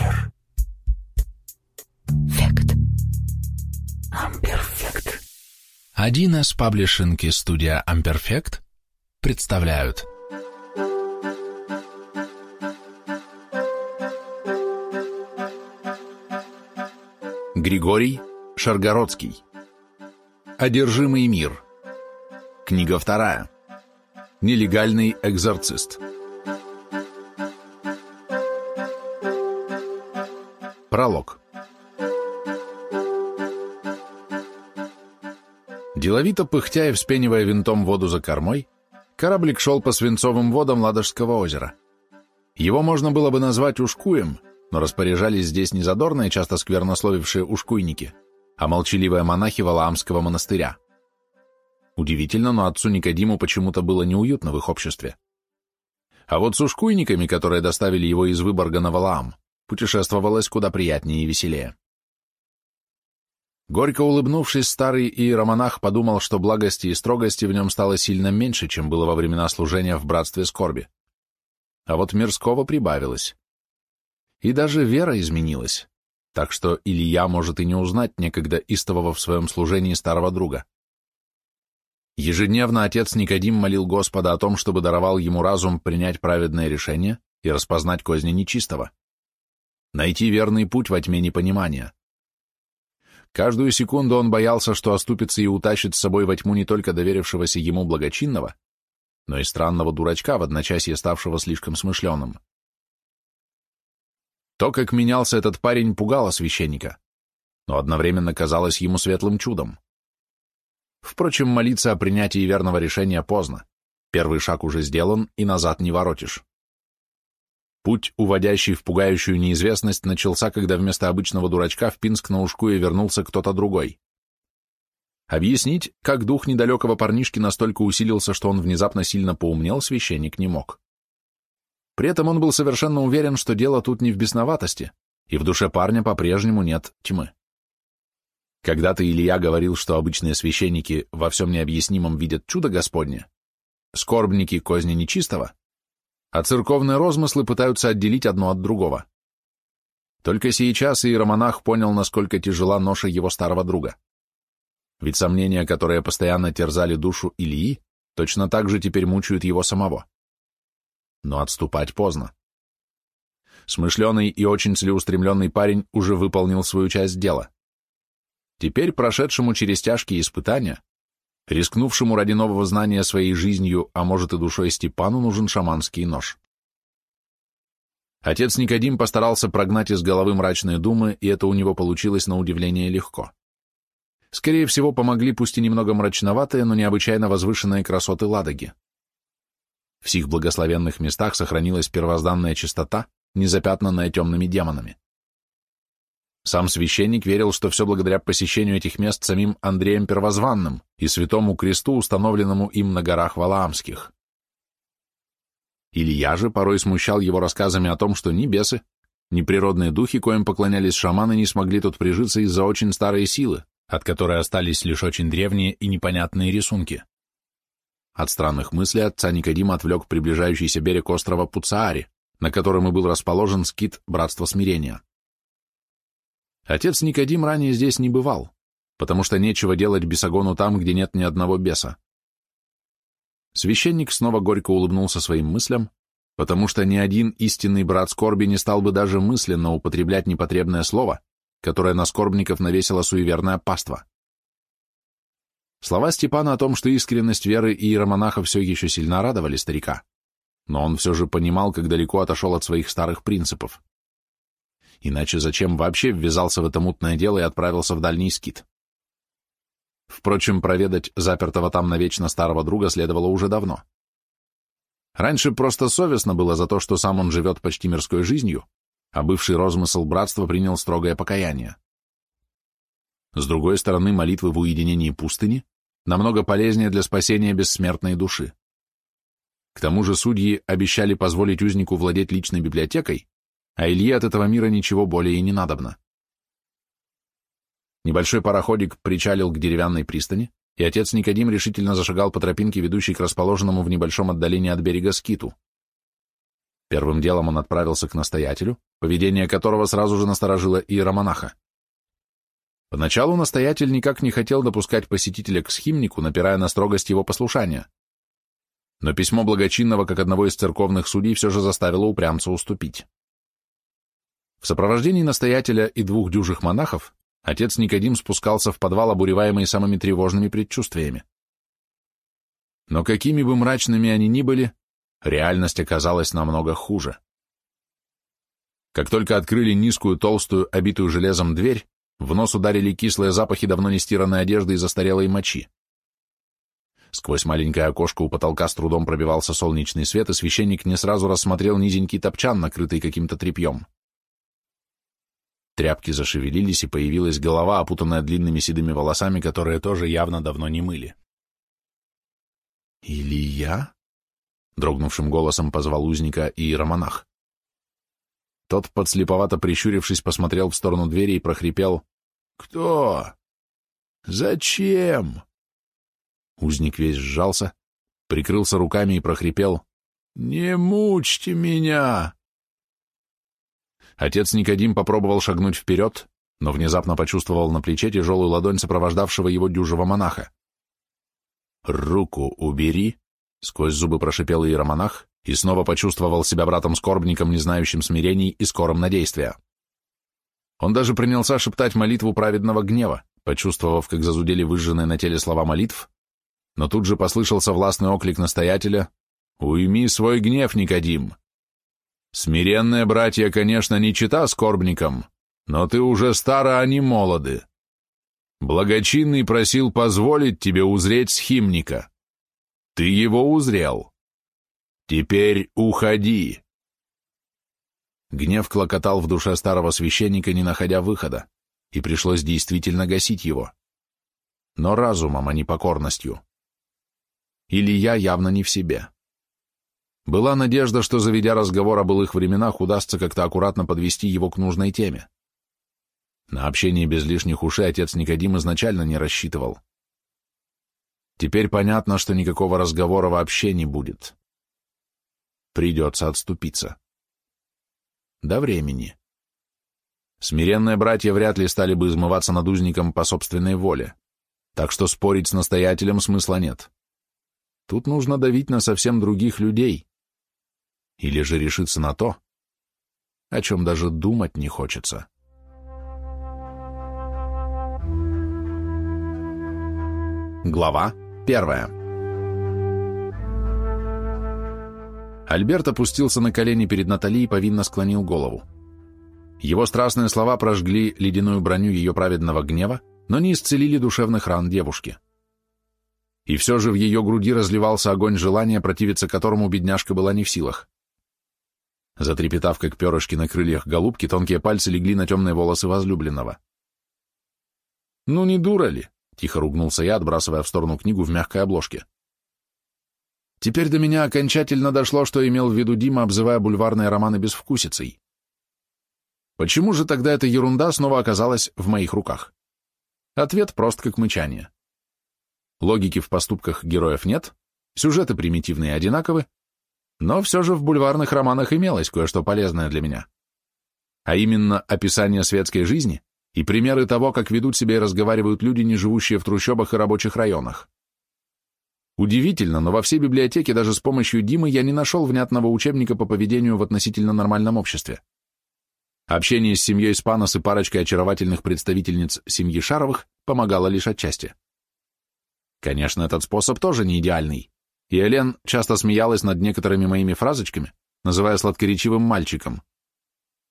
Ампер. Фект. Амперфект. 1С паблишинг студия Амперфект представляют Григорий Шаргородский Одержимый мир Книга вторая Нелегальный экзорцист Пролог Деловито пыхтя и вспенивая винтом воду за кормой, кораблик шел по свинцовым водам Ладожского озера. Его можно было бы назвать ушкуем, но распоряжались здесь не задорные, часто сквернословившие ушкуйники, а молчаливые монахи Валаамского монастыря. Удивительно, но отцу Никодиму почему-то было неуютно в их обществе. А вот с ушкуйниками, которые доставили его из Выборга на Валаам, путешествовалось куда приятнее и веселее. Горько улыбнувшись, старый иеромонах подумал, что благости и строгости в нем стало сильно меньше, чем было во времена служения в братстве скорби. А вот мирского прибавилось. И даже вера изменилась, так что Илья может и не узнать некогда истового в своем служении старого друга. Ежедневно отец Никодим молил Господа о том, чтобы даровал ему разум принять праведное решение и распознать козни нечистого. Найти верный путь во тьме непонимания. Каждую секунду он боялся, что оступится и утащит с собой во тьму не только доверившегося ему благочинного, но и странного дурачка, в одночасье ставшего слишком смышленым. То, как менялся этот парень, пугало священника, но одновременно казалось ему светлым чудом. Впрочем, молиться о принятии верного решения поздно. Первый шаг уже сделан, и назад не воротишь. Путь, уводящий в пугающую неизвестность, начался, когда вместо обычного дурачка в Пинск на Ушкуе вернулся кто-то другой. Объяснить, как дух недалекого парнишки настолько усилился, что он внезапно сильно поумнел, священник не мог. При этом он был совершенно уверен, что дело тут не в бесноватости, и в душе парня по-прежнему нет тьмы. Когда-то Илья говорил, что обычные священники во всем необъяснимом видят чудо Господне, скорбники козни нечистого, а церковные розмыслы пытаются отделить одно от другого. Только сейчас иеромонах понял, насколько тяжела ноша его старого друга. Ведь сомнения, которые постоянно терзали душу Ильи, точно так же теперь мучают его самого. Но отступать поздно. Смышленый и очень целеустремленный парень уже выполнил свою часть дела. Теперь, прошедшему через тяжкие испытания, Рискнувшему ради нового знания своей жизнью, а может и душой Степану, нужен шаманский нож. Отец Никодим постарался прогнать из головы мрачные думы, и это у него получилось на удивление легко. Скорее всего, помогли пусть и немного мрачноватые, но необычайно возвышенные красоты Ладоги. В сих благословенных местах сохранилась первозданная чистота, незапятнанная темными демонами. Сам священник верил, что все благодаря посещению этих мест самим Андреем Первозванным и святому кресту, установленному им на горах Валаамских. Илья же порой смущал его рассказами о том, что ни бесы, ни природные духи, коим поклонялись шаманы, не смогли тут прижиться из-за очень старой силы, от которой остались лишь очень древние и непонятные рисунки. От странных мыслей отца Никодима отвлек приближающийся берег острова Пуцаари, на котором и был расположен скит Братства Смирения. Отец Никодим ранее здесь не бывал, потому что нечего делать бесогону там, где нет ни одного беса. Священник снова горько улыбнулся своим мыслям, потому что ни один истинный брат скорби не стал бы даже мысленно употреблять непотребное слово, которое на скорбников навесила суеверная паства. Слова Степана о том, что искренность веры и иеромонаха все еще сильно радовали старика, но он все же понимал, как далеко отошел от своих старых принципов. Иначе зачем вообще ввязался в это мутное дело и отправился в дальний скит? Впрочем, проведать запертого там навечно старого друга следовало уже давно. Раньше просто совестно было за то, что сам он живет почти мирской жизнью, а бывший розмысл братства принял строгое покаяние. С другой стороны, молитвы в уединении пустыни намного полезнее для спасения бессмертной души. К тому же судьи обещали позволить узнику владеть личной библиотекой, а Илье от этого мира ничего более и не надобно. Небольшой пароходик причалил к деревянной пристани, и отец Никодим решительно зашагал по тропинке, ведущей к расположенному в небольшом отдалении от берега скиту. Первым делом он отправился к настоятелю, поведение которого сразу же насторожило иеромонаха. Поначалу настоятель никак не хотел допускать посетителя к схимнику, напирая на строгость его послушания. Но письмо благочинного, как одного из церковных судей, все же заставило упрямца уступить. В сопровождении настоятеля и двух дюжих монахов отец Никодим спускался в подвал, обуреваемый самыми тревожными предчувствиями. Но какими бы мрачными они ни были, реальность оказалась намного хуже. Как только открыли низкую, толстую, обитую железом дверь, в нос ударили кислые запахи давно не стиранной одежды и застарелой мочи. Сквозь маленькое окошко у потолка с трудом пробивался солнечный свет, и священник не сразу рассмотрел низенький топчан, накрытый каким-то тряпьем. Тряпки зашевелились, и появилась голова, опутанная длинными седыми волосами, которые тоже явно давно не мыли. «Илья?» — дрогнувшим голосом позвал узника иеромонах. Тот, подслеповато прищурившись, посмотрел в сторону двери и прохрипел. «Кто? Зачем?» Узник весь сжался, прикрылся руками и прохрипел. «Не мучьте меня!» Отец Никодим попробовал шагнуть вперед, но внезапно почувствовал на плече тяжелую ладонь сопровождавшего его дюжего монаха. «Руку убери!» — сквозь зубы прошипел иеромонах и снова почувствовал себя братом-скорбником, не знающим смирений и скором на действия. Он даже принялся шептать молитву праведного гнева, почувствовав, как зазудели выжженные на теле слова молитв, но тут же послышался властный оклик настоятеля «Уйми свой гнев, Никодим! Смиренные братья, конечно, не чита скорбникам, но ты уже стара, а не молоды. Благочинный просил позволить тебе узреть схимника. Ты его узрел. Теперь уходи. Гнев клокотал в душе старого священника, не находя выхода, и пришлось действительно гасить его. Но разумом, а не покорностью. Я явно не в себе. Была надежда, что, заведя разговор о былых временах, удастся как-то аккуратно подвести его к нужной теме. На общение без лишних ушей отец Никодим изначально не рассчитывал. Теперь понятно, что никакого разговора вообще не будет. Придется отступиться. До времени. Смиренные братья вряд ли стали бы измываться над узником по собственной воле, так что спорить с настоятелем смысла нет. Тут нужно давить на совсем других людей. Или же решиться на то, о чем даже думать не хочется. Глава первая Альберт опустился на колени перед Натали и повинно склонил голову. Его страстные слова прожгли ледяную броню ее праведного гнева, но не исцелили душевных ран девушки. И все же в ее груди разливался огонь желания, противиться которому бедняжка была не в силах. Затрепетав, как перышки на крыльях голубки, тонкие пальцы легли на темные волосы возлюбленного. «Ну не дура ли?» Тихо ругнулся я, отбрасывая в сторону книгу в мягкой обложке. Теперь до меня окончательно дошло, что имел в виду Дима, обзывая бульварные романы безвкусицей. Почему же тогда эта ерунда снова оказалась в моих руках? Ответ прост как мычание. Логики в поступках героев нет, сюжеты примитивные и одинаковы, но все же в бульварных романах имелось кое-что полезное для меня. А именно описание светской жизни и примеры того, как ведут себя и разговаривают люди, не живущие в трущобах и рабочих районах. Удивительно, но во всей библиотеке даже с помощью Димы я не нашел внятного учебника по поведению в относительно нормальном обществе. Общение с семьей Спанос и парочкой очаровательных представительниц семьи Шаровых помогало лишь отчасти. Конечно, этот способ тоже не идеальный, и Элен часто смеялась над некоторыми моими фразочками, называя сладкоречивым мальчиком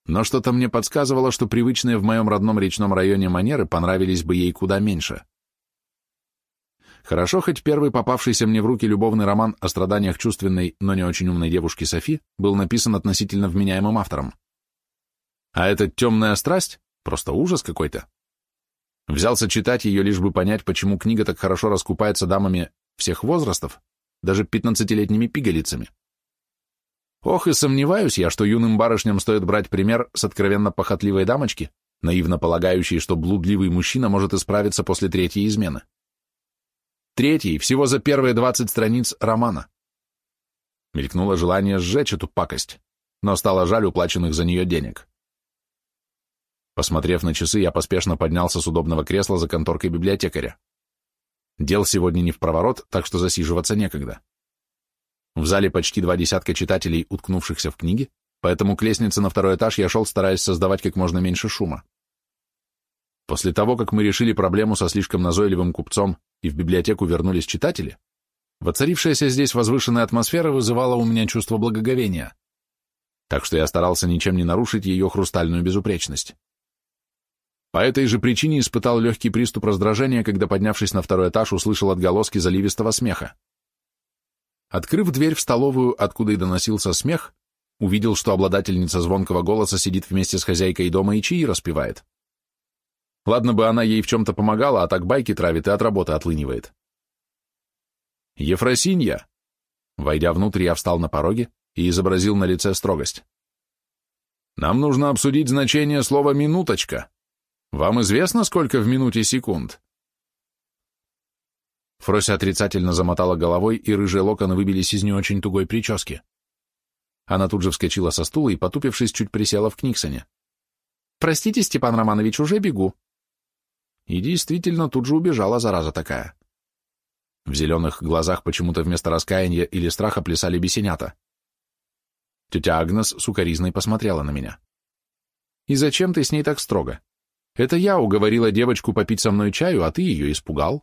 но что-то мне подсказывало, что привычные в моем родном речном районе манеры понравились бы ей куда меньше. Хорошо, хоть первый попавшийся мне в руки любовный роман о страданиях чувственной, но не очень умной девушки Софи был написан относительно вменяемым автором. А эта темная страсть — просто ужас какой-то. Взялся читать ее, лишь бы понять, почему книга так хорошо раскупается дамами всех возрастов, даже пятнадцатилетними пигалицами. Ох, и сомневаюсь я, что юным барышням стоит брать пример с откровенно похотливой дамочки, наивно полагающей, что блудливый мужчина может исправиться после третьей измены. Третий, всего за первые двадцать страниц романа. Мелькнуло желание сжечь эту пакость, но стало жаль уплаченных за нее денег. Посмотрев на часы, я поспешно поднялся с удобного кресла за конторкой библиотекаря. Дел сегодня не в проворот, так что засиживаться некогда. В зале почти два десятка читателей, уткнувшихся в книги, поэтому к лестнице на второй этаж я шел, стараясь создавать как можно меньше шума. После того, как мы решили проблему со слишком назойливым купцом и в библиотеку вернулись читатели, воцарившаяся здесь возвышенная атмосфера вызывала у меня чувство благоговения, так что я старался ничем не нарушить ее хрустальную безупречность. По этой же причине испытал легкий приступ раздражения, когда, поднявшись на второй этаж, услышал отголоски заливистого смеха. Открыв дверь в столовую, откуда и доносился смех, увидел, что обладательница звонкого голоса сидит вместе с хозяйкой дома и чаи распевает. Ладно бы она ей в чем-то помогала, а так байки травит и от работы отлынивает. «Ефросинья!» Войдя внутрь, я встал на пороге и изобразил на лице строгость. «Нам нужно обсудить значение слова «минуточка». Вам известно, сколько в минуте секунд?» Фрося отрицательно замотала головой, и рыжие локоны выбились из не очень тугой прически. Она тут же вскочила со стула и, потупившись, чуть присела в Книксоне. «Простите, Степан Романович, уже бегу». И действительно, тут же убежала зараза такая. В зеленых глазах почему-то вместо раскаяния или страха плясали бесенята. Тетя Агнес сукоризной посмотрела на меня. «И зачем ты с ней так строго? Это я уговорила девочку попить со мной чаю, а ты ее испугал.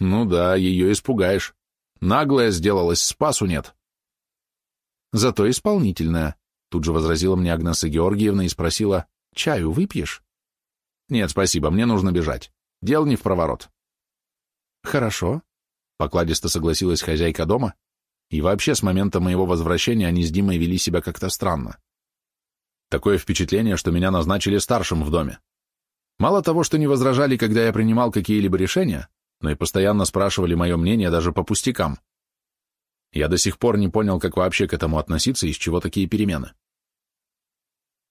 Ну да, ее испугаешь. Наглая сделалась, спасу нет. Зато исполнительная, тут же возразила мне Агнеса Георгиевна и спросила, чаю выпьешь? Нет, спасибо, мне нужно бежать. Дел не в проворот. Хорошо, покладисто согласилась хозяйка дома, и вообще с момента моего возвращения они с Димой вели себя как-то странно. Такое впечатление, что меня назначили старшим в доме. Мало того, что не возражали, когда я принимал какие-либо решения, но и постоянно спрашивали мое мнение даже по пустякам. Я до сих пор не понял, как вообще к этому относиться и с чего такие перемены.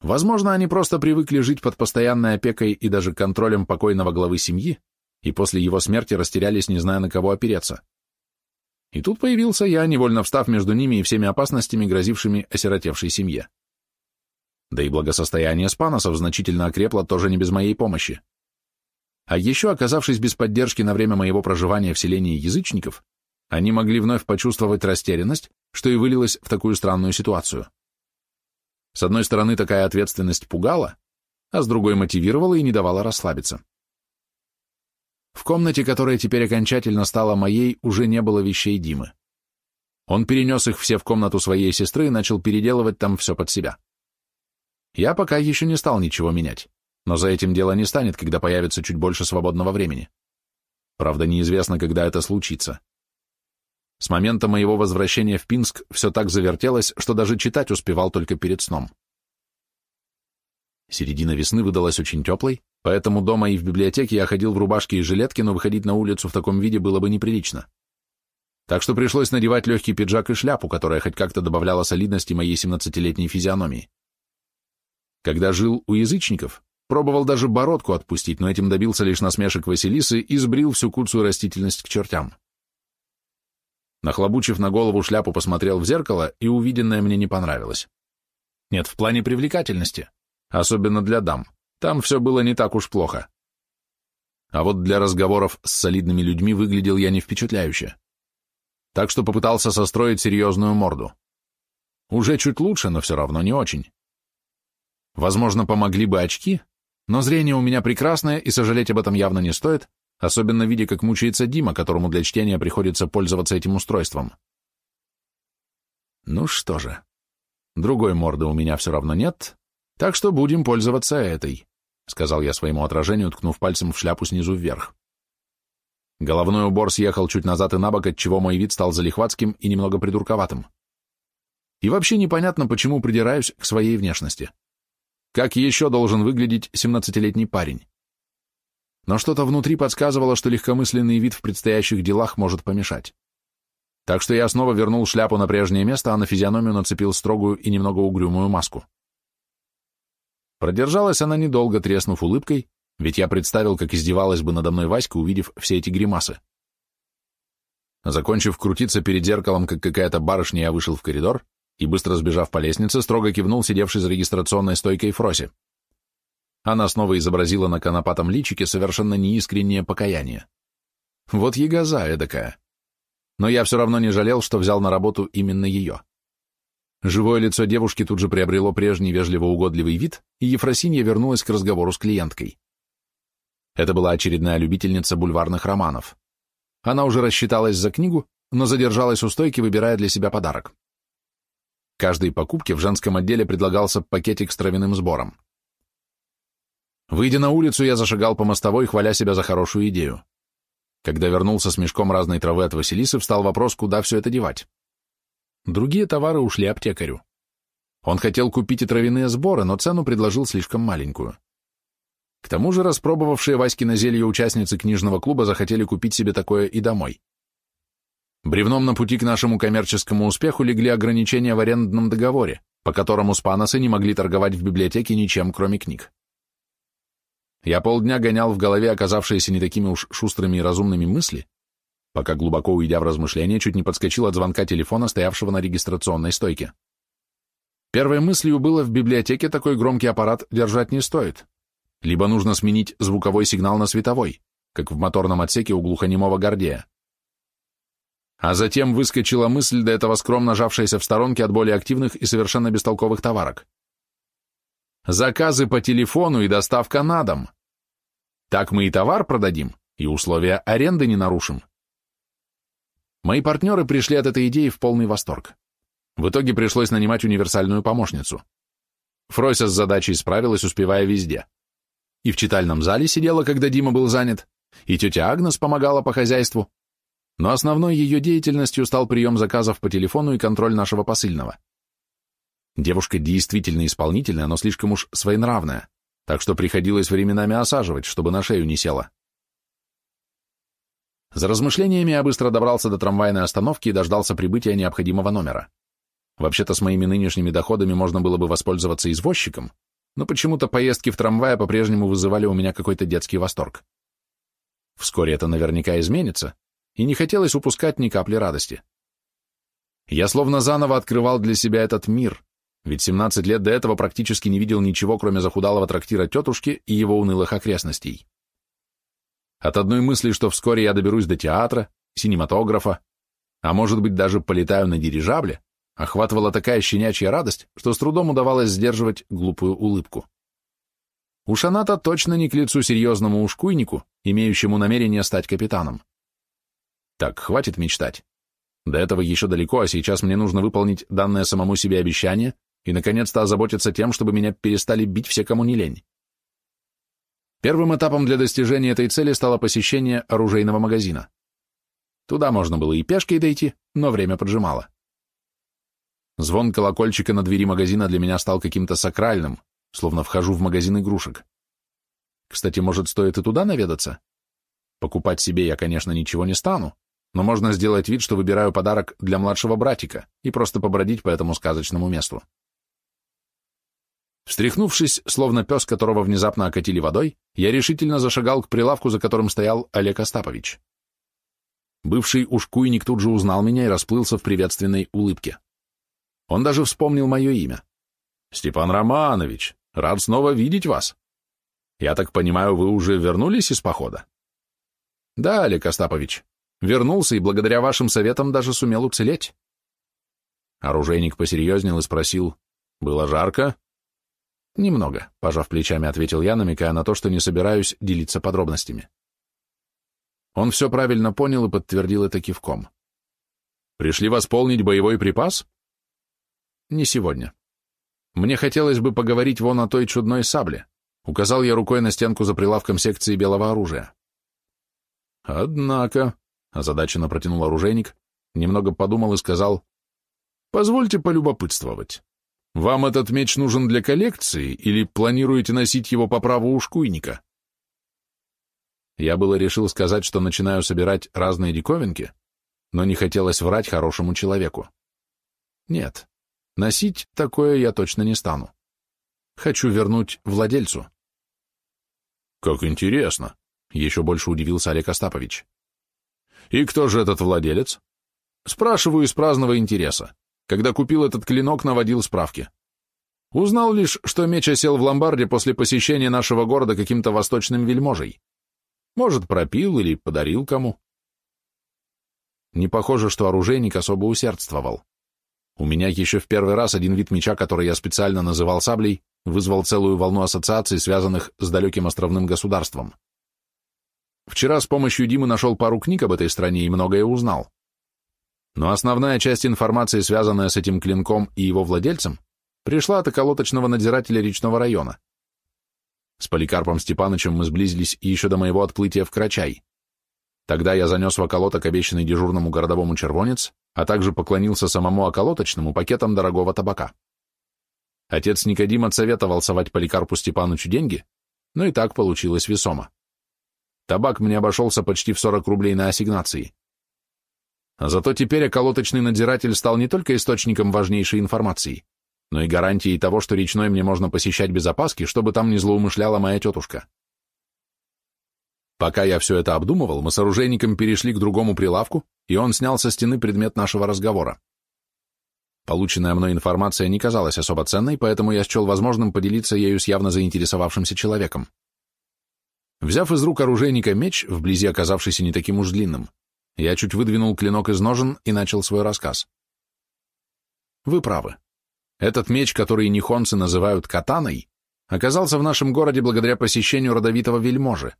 Возможно, они просто привыкли жить под постоянной опекой и даже контролем покойного главы семьи, и после его смерти растерялись, не зная, на кого опереться. И тут появился я, невольно встав между ними и всеми опасностями, грозившими осиротевшей семье. Да и благосостояние спаносов значительно окрепло тоже не без моей помощи. А еще, оказавшись без поддержки на время моего проживания в селении язычников, они могли вновь почувствовать растерянность, что и вылилось в такую странную ситуацию. С одной стороны, такая ответственность пугала, а с другой мотивировала и не давала расслабиться. В комнате, которая теперь окончательно стала моей, уже не было вещей Димы. Он перенес их все в комнату своей сестры и начал переделывать там все под себя. Я пока еще не стал ничего менять, но за этим дело не станет, когда появится чуть больше свободного времени. Правда, неизвестно, когда это случится. С момента моего возвращения в Пинск все так завертелось, что даже читать успевал только перед сном. Середина весны выдалась очень теплой, поэтому дома и в библиотеке я ходил в рубашке и жилетке, но выходить на улицу в таком виде было бы неприлично. Так что пришлось надевать легкий пиджак и шляпу, которая хоть как-то добавляла солидности моей 17-летней физиономии. Когда жил у язычников, пробовал даже бородку отпустить, но этим добился лишь насмешек Василисы и сбрил всю куцую растительность к чертям. Нахлобучив на голову шляпу, посмотрел в зеркало, и увиденное мне не понравилось. Нет, в плане привлекательности, особенно для дам, там все было не так уж плохо. А вот для разговоров с солидными людьми выглядел я не впечатляюще. Так что попытался состроить серьезную морду. Уже чуть лучше, но все равно не очень. Возможно, помогли бы очки, но зрение у меня прекрасное, и сожалеть об этом явно не стоит, особенно видя, как мучается Дима, которому для чтения приходится пользоваться этим устройством. Ну что же, другой морды у меня все равно нет, так что будем пользоваться этой, сказал я своему отражению, ткнув пальцем в шляпу снизу вверх. Головной убор съехал чуть назад и на бок, отчего мой вид стал залихватским и немного придурковатым. И вообще непонятно, почему придираюсь к своей внешности. Как еще должен выглядеть 17-летний парень? Но что-то внутри подсказывало, что легкомысленный вид в предстоящих делах может помешать. Так что я снова вернул шляпу на прежнее место, а на физиономию нацепил строгую и немного угрюмую маску. Продержалась она недолго, треснув улыбкой, ведь я представил, как издевалась бы надо мной Васька, увидев все эти гримасы. Закончив крутиться перед зеркалом, как какая-то барышня, я вышел в коридор, и, быстро сбежав по лестнице, строго кивнул сидевший за регистрационной стойкой Фросе. Она снова изобразила на конопатом личике совершенно неискреннее покаяние. Вот ягоза эдакая. Но я все равно не жалел, что взял на работу именно ее. Живое лицо девушки тут же приобрело прежний вежливо-угодливый вид, и Ефросинья вернулась к разговору с клиенткой. Это была очередная любительница бульварных романов. Она уже рассчиталась за книгу, но задержалась у стойки, выбирая для себя подарок. Каждой покупке в женском отделе предлагался пакетик с травяным сбором. Выйдя на улицу, я зашагал по мостовой, хваля себя за хорошую идею. Когда вернулся с мешком разной травы от Василисы, встал вопрос, куда все это девать. Другие товары ушли аптекарю. Он хотел купить и травяные сборы, но цену предложил слишком маленькую. К тому же распробовавшие Васькино зелье участницы книжного клуба захотели купить себе такое и домой. Бревном на пути к нашему коммерческому успеху легли ограничения в арендном договоре, по которому спаносы не могли торговать в библиотеке ничем, кроме книг. Я полдня гонял в голове оказавшиеся не такими уж шустрыми и разумными мысли, пока глубоко уйдя в размышления, чуть не подскочил от звонка телефона, стоявшего на регистрационной стойке. Первой мыслью было, в библиотеке такой громкий аппарат держать не стоит. Либо нужно сменить звуковой сигнал на световой, как в моторном отсеке у глухонемого Гордея. А затем выскочила мысль, до этого скромно жавшаяся в сторонке от более активных и совершенно бестолковых товарок. Заказы по телефону и доставка на дом. Так мы и товар продадим, и условия аренды не нарушим. Мои партнеры пришли от этой идеи в полный восторг. В итоге пришлось нанимать универсальную помощницу. Фройса с задачей справилась, успевая везде. И в читальном зале сидела, когда Дима был занят, и тетя Агнес помогала по хозяйству, но основной ее деятельностью стал прием заказов по телефону и контроль нашего посыльного. Девушка действительно исполнительная, но слишком уж своенравная, так что приходилось временами осаживать, чтобы на шею не села. За размышлениями я быстро добрался до трамвайной остановки и дождался прибытия необходимого номера. Вообще-то с моими нынешними доходами можно было бы воспользоваться извозчиком, но почему-то поездки в трамвае по-прежнему вызывали у меня какой-то детский восторг. Вскоре это наверняка изменится, и не хотелось упускать ни капли радости. Я словно заново открывал для себя этот мир, ведь 17 лет до этого практически не видел ничего, кроме захудалого трактира тетушки и его унылых окрестностей. От одной мысли, что вскоре я доберусь до театра, синематографа, а может быть даже полетаю на дирижабле, охватывала такая щенячья радость, что с трудом удавалось сдерживать глупую улыбку. Уж она-то точно не к лицу серьезному ушкуйнику, имеющему намерение стать капитаном. Так, хватит мечтать. До этого еще далеко, а сейчас мне нужно выполнить данное самому себе обещание и, наконец-то, озаботиться тем, чтобы меня перестали бить все, кому не лень. Первым этапом для достижения этой цели стало посещение оружейного магазина. Туда можно было и пешкой дойти, но время поджимало. Звон колокольчика на двери магазина для меня стал каким-то сакральным, словно вхожу в магазин игрушек. Кстати, может, стоит и туда наведаться? Покупать себе я, конечно, ничего не стану, но можно сделать вид, что выбираю подарок для младшего братика и просто побродить по этому сказочному месту. Встряхнувшись, словно пес, которого внезапно окатили водой, я решительно зашагал к прилавку, за которым стоял Олег Остапович. Бывший ушкуйник тут же узнал меня и расплылся в приветственной улыбке. Он даже вспомнил мое имя. «Степан Романович, рад снова видеть вас. Я так понимаю, вы уже вернулись из похода?» «Да, Олег Остапович, вернулся и благодаря вашим советам даже сумел уцелеть». Оружейник посерьезнел и спросил, «Было жарко?» «Немного», — пожав плечами, ответил я, намекая на то, что не собираюсь делиться подробностями. Он все правильно понял и подтвердил это кивком. «Пришли восполнить боевой припас?» «Не сегодня. Мне хотелось бы поговорить вон о той чудной сабле», — указал я рукой на стенку за прилавком секции белого оружия. «Однако», — озадаченно протянул оружейник, немного подумал и сказал, «Позвольте полюбопытствовать». Вам этот меч нужен для коллекции или планируете носить его по праву ушкуйника? Я было решил сказать, что начинаю собирать разные диковинки, но не хотелось врать хорошему человеку. Нет, носить такое я точно не стану. Хочу вернуть владельцу. Как интересно, еще больше удивился Олег Остапович. И кто же этот владелец? Спрашиваю из праздного интереса. Когда купил этот клинок, наводил справки. Узнал лишь, что меч осел в ломбарде после посещения нашего города каким-то восточным вельможей. Может, пропил или подарил кому. Не похоже, что оружейник особо усердствовал. У меня еще в первый раз один вид меча, который я специально называл саблей, вызвал целую волну ассоциаций, связанных с далеким островным государством. Вчера с помощью Димы нашел пару книг об этой стране и многое узнал. Но основная часть информации, связанная с этим клинком и его владельцем, пришла от околоточного надзирателя речного района. С Поликарпом Степанычем мы сблизились еще до моего отплытия в Крачай. Тогда я занес в околоток обещанный дежурному городовому червонец, а также поклонился самому околоточному пакетом дорогого табака. Отец Никодим отсоветовал совать Поликарпу Степанычу деньги, но и так получилось весомо. Табак мне обошелся почти в 40 рублей на ассигнации. Зато теперь околоточный надзиратель стал не только источником важнейшей информации, но и гарантией того, что речной мне можно посещать без опаски, чтобы там не злоумышляла моя тетушка. Пока я все это обдумывал, мы с оружейником перешли к другому прилавку, и он снял со стены предмет нашего разговора. Полученная мной информация не казалась особо ценной, поэтому я счел возможным поделиться ею с явно заинтересовавшимся человеком. Взяв из рук оружейника меч, вблизи оказавшийся не таким уж длинным, я чуть выдвинул клинок из ножен и начал свой рассказ. Вы правы. Этот меч, который нихонцы называют катаной, оказался в нашем городе благодаря посещению родовитого вельможи.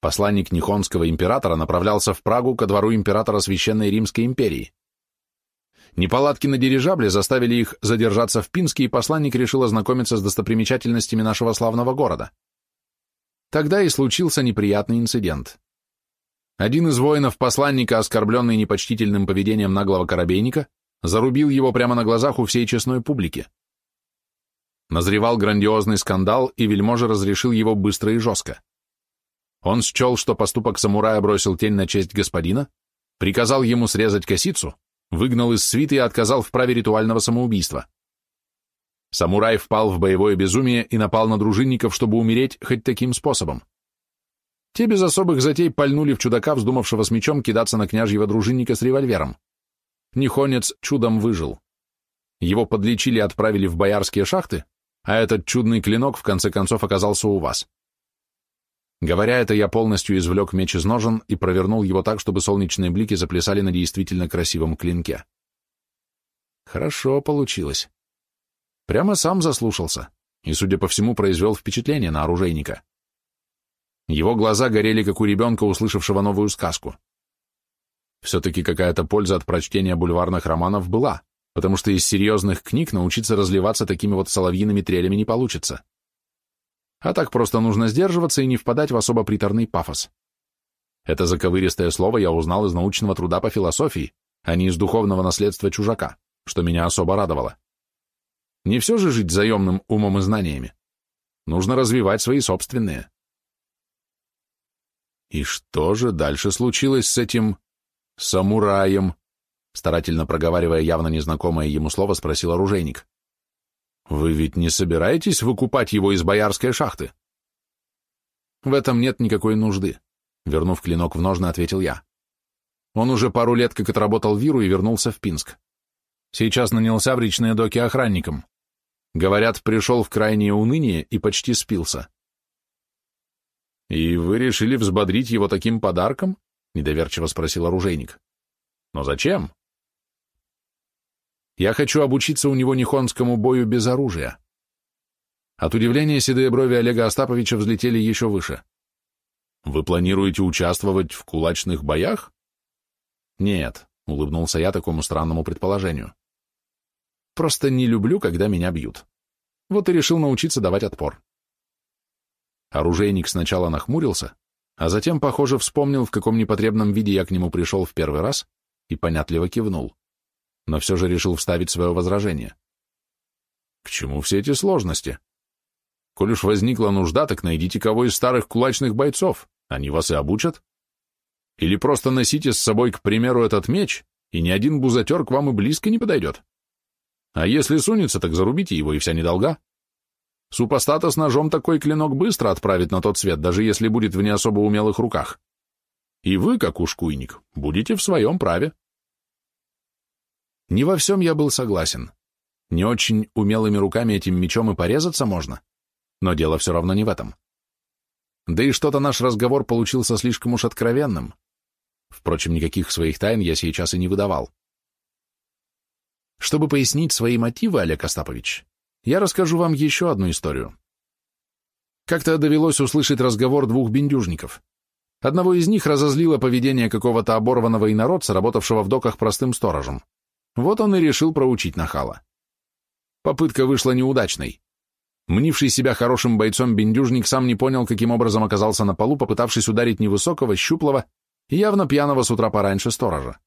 Посланник Нихонского императора направлялся в Прагу ко двору императора Священной Римской империи. Неполадки на дирижабле заставили их задержаться в Пинске, и посланник решил ознакомиться с достопримечательностями нашего славного города. Тогда и случился неприятный инцидент. Один из воинов посланника, оскорбленный непочтительным поведением наглого корабейника, зарубил его прямо на глазах у всей честной публики. Назревал грандиозный скандал, и вельможа разрешил его быстро и жестко. Он счел, что поступок самурая бросил тень на честь господина, приказал ему срезать косицу, выгнал из свиты и отказал в праве ритуального самоубийства. Самурай впал в боевое безумие и напал на дружинников, чтобы умереть хоть таким способом. Те без особых затей пальнули в чудака, вздумавшего с мечом кидаться на княжьего дружинника с револьвером. Нихонец чудом выжил. Его подлечили и отправили в боярские шахты, а этот чудный клинок в конце концов оказался у вас. Говоря это, я полностью извлек меч из ножен и провернул его так, чтобы солнечные блики заплясали на действительно красивом клинке. Хорошо получилось. Прямо сам заслушался и, судя по всему, произвел впечатление на оружейника. Его глаза горели, как у ребенка, услышавшего новую сказку. Все-таки какая-то польза от прочтения бульварных романов была, потому что из серьезных книг научиться разливаться такими вот соловьиными трелями не получится. А так просто нужно сдерживаться и не впадать в особо приторный пафос. Это заковыристое слово я узнал из научного труда по философии, а не из духовного наследства чужака, что меня особо радовало. Не все же жить заемным умом и знаниями. Нужно развивать свои собственные. И что же дальше случилось с этим самураем, старательно проговаривая явно незнакомое ему слово, спросил оружейник. Вы ведь не собираетесь выкупать его из боярской шахты? В этом нет никакой нужды, вернув клинок в ножны, ответил я. Он уже пару лет как отработал виру и вернулся в Пинск. Сейчас нанялся в речные доки охранником. Говорят, пришел в крайнее уныние и почти спился. И вы решили взбодрить его таким подарком? Недоверчиво спросил оружейник. Но зачем? Я хочу обучиться у него нихонскому бою без оружия. От удивления седые брови Олега Остаповича взлетели еще выше. Вы планируете участвовать в кулачных боях? Нет, улыбнулся я такому странному предположению. Просто не люблю, когда меня бьют. Вот и решил научиться давать отпор. Оружейник сначала нахмурился, а затем, похоже, вспомнил, в каком непотребном виде я к нему пришел в первый раз, и понятливо кивнул, но все же решил вставить свое возражение. К чему все эти сложности? Коль уж возникла нужда, так найдите кого из старых кулачных бойцов, они вас и обучат. Или просто носите с собой, к примеру, этот меч, и ни один бузатер к вам и близко не подойдет. А если сунется, так зарубите его, и вся недолга. Супостата с ножом такой клинок быстро отправит на тот свет, даже если будет в не особо умелых руках. И вы, как ушкуйник, будете в своем праве. Не во всем я был согласен. Не очень умелыми руками этим мечом и порезаться можно, но дело все равно не в этом. Да и что-то наш разговор получился слишком уж откровенным. Впрочем, никаких своих тайн я сейчас и не выдавал. Чтобы пояснить свои мотивы, Олег Остапович, я расскажу вам еще одну историю. Как-то довелось услышать разговор двух бендюжников. Одного из них разозлило поведение какого-то оборванного инородца, работавшего в доках простым сторожем. Вот он и решил проучить нахала. Попытка вышла неудачной. Мнивший себя хорошим бойцом бендюжник сам не понял, каким образом оказался на полу, попытавшись ударить невысокого, щуплого и явно пьяного с утра пораньше сторожа.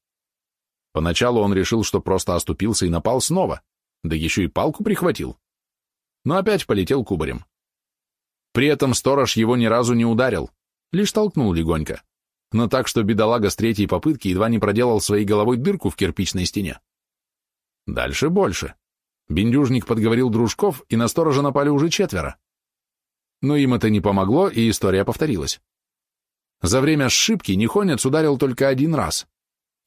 Поначалу он решил, что просто оступился и напал снова, да еще и палку прихватил. Но опять полетел кубарем. При этом сторож его ни разу не ударил, лишь толкнул легонько, но так, что бедолага с третьей попытки едва не проделал своей головой дырку в кирпичной стене. Дальше больше. Бендюжник подговорил дружков, и на сторожа напали уже четверо. Но им это не помогло, и история повторилась. За время сшибки Нихонец ударил только один раз,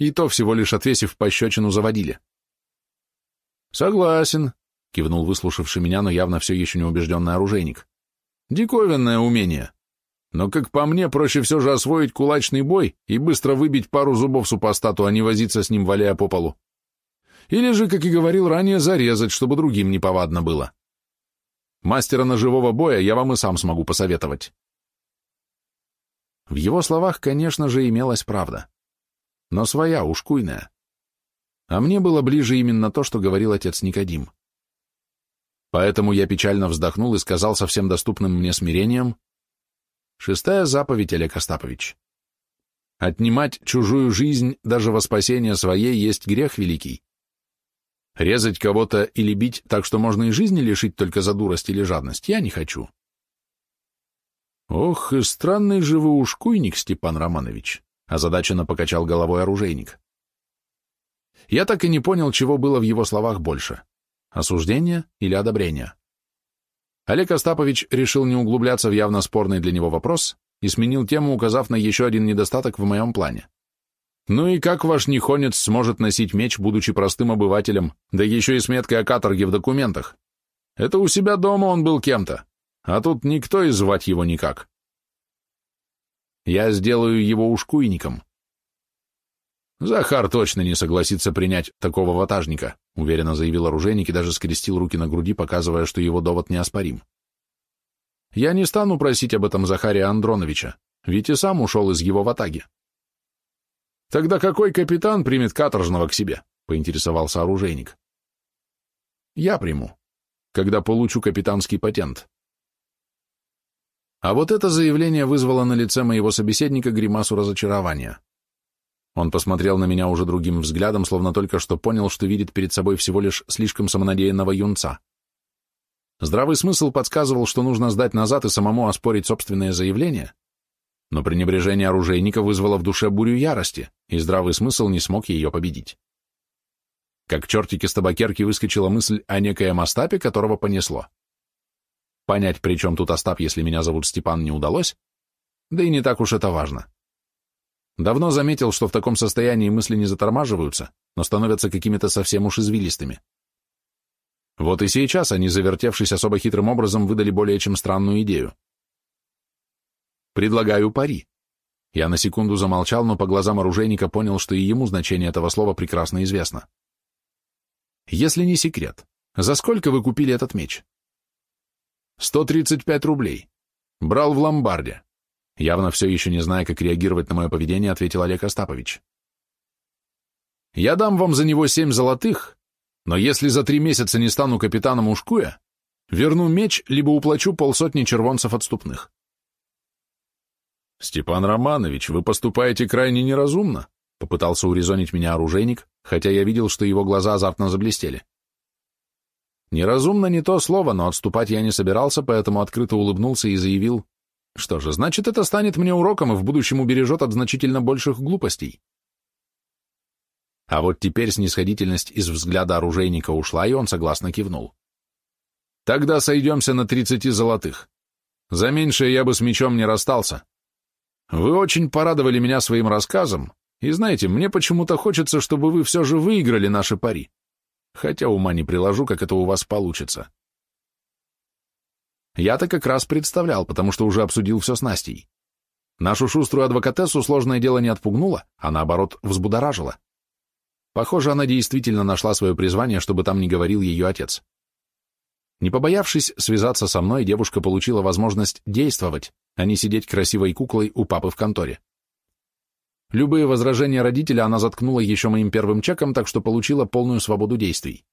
и то всего лишь отвесив пощечину заводили. «Согласен», — кивнул выслушавший меня, но явно все еще неубежденный оружейник. Диковинное умение. Но, как по мне, проще все же освоить кулачный бой и быстро выбить пару зубов супостату, а не возиться с ним, валяя по полу. Или же, как и говорил ранее, зарезать, чтобы другим неповадно было. Мастера ножевого боя я вам и сам смогу посоветовать. В его словах, конечно же, имелась правда. Но своя, ушкуйная. А мне было ближе именно то, что говорил отец Никодим. Поэтому я печально вздохнул и сказал со всем доступным мне смирением, «Шестая заповедь, Олег Остапович. Отнимать чужую жизнь даже во спасение своей есть грех великий. Резать кого-то или бить так, что можно и жизни лишить только за дурость или жадность, я не хочу». «Ох, и странный же вы ушкуйник, Степан Романович», озадаченно покачал головой оружейник. Я так и не понял, чего было в его словах больше Осуждение или одобрение? Олег Остапович решил не углубляться в явно спорный для него вопрос и сменил тему, указав на еще один недостаток в моем плане. Ну и как ваш нихонец сможет носить меч, будучи простым обывателем, да еще и с меткой о каторге в документах? Это у себя дома он был кем-то, а тут никто и звать его никак. Я сделаю его ушкуйником, «Захар точно не согласится принять такого ватажника», уверенно заявил оружейник и даже скрестил руки на груди, показывая, что его довод неоспорим. «Я не стану просить об этом Захария Андроновича, ведь и сам ушел из его ватаги». «Тогда какой капитан примет каторжного к себе?» — поинтересовался оружейник. «Я приму, когда получу капитанский патент». А вот это заявление вызвало на лице моего собеседника гримасу разочарования. Он посмотрел на меня уже другим взглядом, словно только что понял, что видит перед собой всего лишь слишком самонадеянного юнца. Здравый смысл подсказывал, что нужно сдать назад и самому оспорить собственное заявление, но пренебрежение оружейника вызвало в душе бурю ярости, и здравый смысл не смог ее победить. Как чертики с табакерки выскочила мысль о некоем Остапе, которого понесло. Понять, при чем тут Остап, если меня зовут Степан, не удалось, да и не так уж это важно. Давно заметил, что в таком состоянии мысли не затормаживаются, но становятся какими-то совсем уж извилистыми. Вот и сейчас они, завертевшись особо хитрым образом, выдали более чем странную идею. Предлагаю пари. Я на секунду замолчал, но по глазам оружейника понял, что и ему значение этого слова прекрасно известно. Если не секрет, за сколько вы купили этот меч? 135 рублей. Брал в ломбарде. Явно все еще не зная, как реагировать на мое поведение, ответил Олег Остапович. «Я дам вам за него семь золотых, но если за три месяца не стану капитаном Ушкуя, верну меч, либо уплачу полсотни червонцев отступных». «Степан Романович, вы поступаете крайне неразумно», попытался урезонить меня оружейник, хотя я видел, что его глаза азартно заблестели. Неразумно не то слово, но отступать я не собирался, поэтому открыто улыбнулся и заявил, что же, значит, это станет мне уроком и в будущем убережет от значительно больших глупостей. А вот теперь снисходительность из взгляда оружейника ушла, и он согласно кивнул. Тогда сойдемся на тридцати золотых. За меньшее я бы с мечом не расстался. Вы очень порадовали меня своим рассказом, и знаете, мне почему-то хочется, чтобы вы все же выиграли наши пари. Хотя ума не приложу, как это у вас получится. Я-то как раз представлял, потому что уже обсудил все с Настей. Нашу шуструю адвокатессу сложное дело не отпугнуло, а наоборот взбудоражило. Похоже, она действительно нашла свое призвание, чтобы там не говорил ее отец. Не побоявшись связаться со мной, девушка получила возможность действовать, а не сидеть красивой куклой у папы в конторе. Любые возражения родителя она заткнула еще моим первым чеком, так что получила полную свободу действий.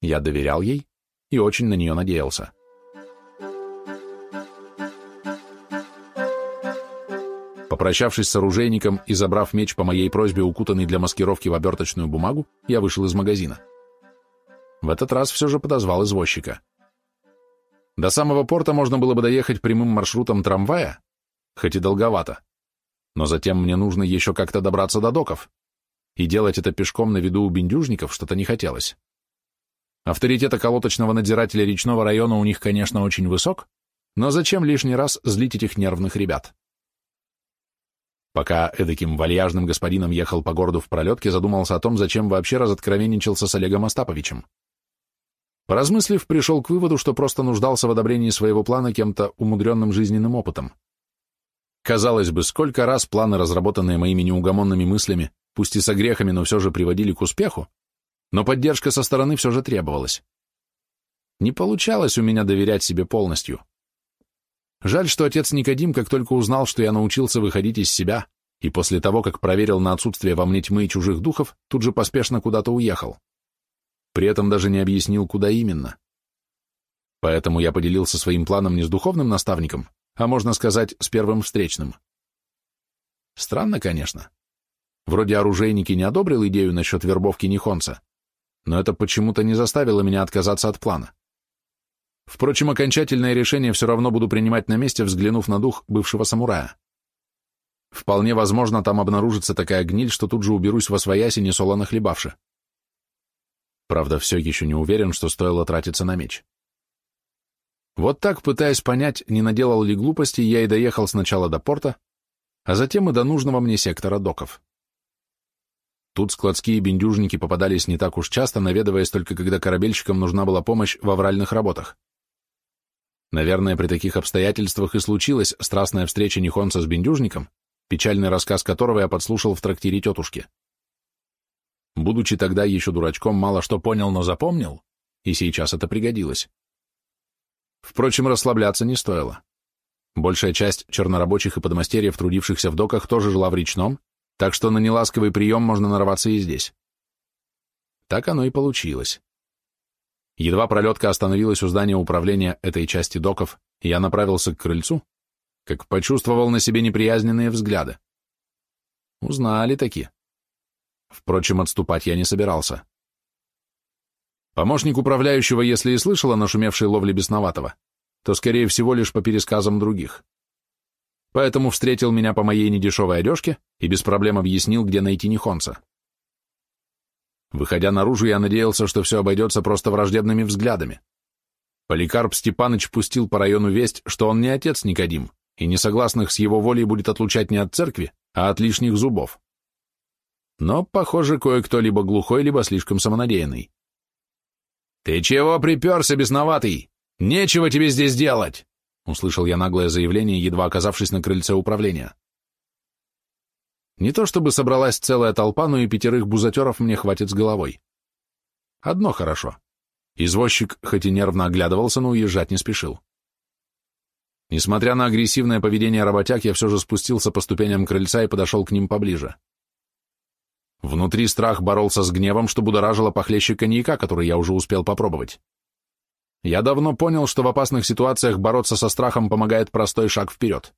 Я доверял ей и очень на нее надеялся. Попрощавшись с оружейником и забрав меч по моей просьбе, укутанный для маскировки в оберточную бумагу, я вышел из магазина. В этот раз все же подозвал извозчика. До самого порта можно было бы доехать прямым маршрутом трамвая, хоть и долговато, но затем мне нужно еще как-то добраться до доков, и делать это пешком на виду у бендюжников что-то не хотелось. Авторитет околоточного надзирателя речного района у них, конечно, очень высок, но зачем лишний раз злить этих нервных ребят? Пока эдаким вальяжным господином ехал по городу в пролетке, задумался о том, зачем вообще разоткровенничался с Олегом Остаповичем. Поразмыслив, пришел к выводу, что просто нуждался в одобрении своего плана кем-то умудренным жизненным опытом. Казалось бы, сколько раз планы, разработанные моими неугомонными мыслями, пусть и со грехами, но все же приводили к успеху, но поддержка со стороны все же требовалась. Не получалось у меня доверять себе полностью. Жаль, что отец Никодим, как только узнал, что я научился выходить из себя, и после того, как проверил на отсутствие во мне тьмы и чужих духов, тут же поспешно куда-то уехал. При этом даже не объяснил, куда именно. Поэтому я поделился своим планом не с духовным наставником, а, можно сказать, с первым встречным. Странно, конечно. Вроде оружейники не одобрил идею насчет вербовки Нихонца, но это почему-то не заставило меня отказаться от плана. Впрочем, окончательное решение все равно буду принимать на месте, взглянув на дух бывшего самурая. Вполне возможно, там обнаружится такая гниль, что тут же уберусь во свояси, не солоно хлебавши. Правда, все еще не уверен, что стоило тратиться на меч. Вот так, пытаясь понять, не наделал ли глупости, я и доехал сначала до порта, а затем и до нужного мне сектора доков. Тут складские бендюжники попадались не так уж часто, наведываясь только когда корабельщикам нужна была помощь в авральных работах. Наверное, при таких обстоятельствах и случилась страстная встреча Нихонца с бендюжником, печальный рассказ которого я подслушал в трактире тетушки. Будучи тогда еще дурачком, мало что понял, но запомнил, и сейчас это пригодилось. Впрочем, расслабляться не стоило. Большая часть чернорабочих и подмастерьев, трудившихся в доках, тоже жила в речном, так что на неласковый прием можно нарваться и здесь. Так оно и получилось. Едва пролетка остановилась у здания управления этой части доков, я направился к крыльцу, как почувствовал на себе неприязненные взгляды. Узнали таки. Впрочем, отступать я не собирался. Помощник управляющего, если и слышал о нашумевшей ловле бесноватого, то, скорее всего, лишь по пересказам других. Поэтому встретил меня по моей недешевой одежке и без проблем объяснил, где найти Нихонца. Выходя наружу, я надеялся, что все обойдется просто враждебными взглядами. Поликарп Степаныч пустил по району весть, что он не отец Никодим, и несогласных с его волей будет отлучать не от церкви, а от лишних зубов. Но, похоже, кое-кто либо глухой, либо слишком самонадеянный. «Ты чего приперся, бесноватый? Нечего тебе здесь делать!» Услышал я наглое заявление, едва оказавшись на крыльце управления. Не то чтобы собралась целая толпа, но и пятерых бузатеров мне хватит с головой. Одно хорошо. Извозчик хоть и нервно оглядывался, но уезжать не спешил. Несмотря на агрессивное поведение работяг, я все же спустился по ступеням крыльца и подошел к ним поближе. Внутри страх боролся с гневом, что будоражило похлеще коньяка, который я уже успел попробовать. Я давно понял, что в опасных ситуациях бороться со страхом помогает простой шаг вперед.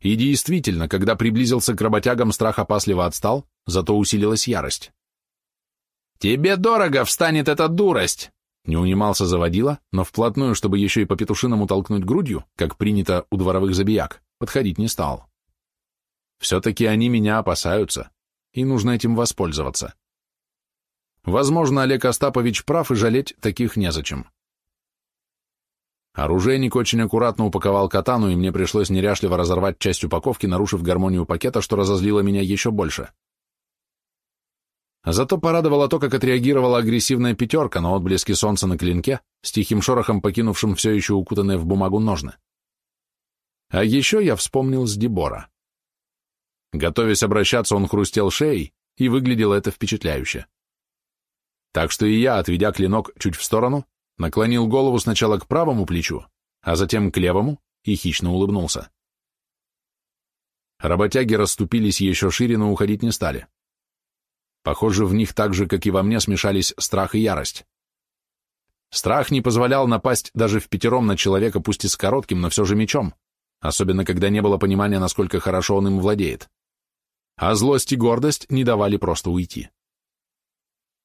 И действительно, когда приблизился к работягам, страх опасливо отстал, зато усилилась ярость. «Тебе дорого встанет эта дурость!» Не унимался заводила, но вплотную, чтобы еще и по петушиному толкнуть грудью, как принято у дворовых забияк, подходить не стал. Все-таки они меня опасаются, и нужно этим воспользоваться. Возможно, Олег Остапович прав, и жалеть таких незачем. Оружейник очень аккуратно упаковал катану, и мне пришлось неряшливо разорвать часть упаковки, нарушив гармонию пакета, что разозлило меня еще больше. Зато порадовало то, как отреагировала агрессивная пятерка на отблески солнца на клинке, с тихим шорохом покинувшим все еще укутанные в бумагу ножны. А еще я вспомнил с Дебора. Готовясь обращаться, он хрустел шеей, и выглядело это впечатляюще. Так что и я, отведя клинок чуть в сторону, наклонил голову сначала к правому плечу, а затем к левому и хищно улыбнулся. Работяги расступились еще шире, но уходить не стали. Похоже, в них так же, как и во мне, смешались страх и ярость. Страх не позволял напасть даже в пятером на человека, пусть и с коротким, но все же мечом, особенно когда не было понимания, насколько хорошо он им владеет. А злость и гордость не давали просто уйти.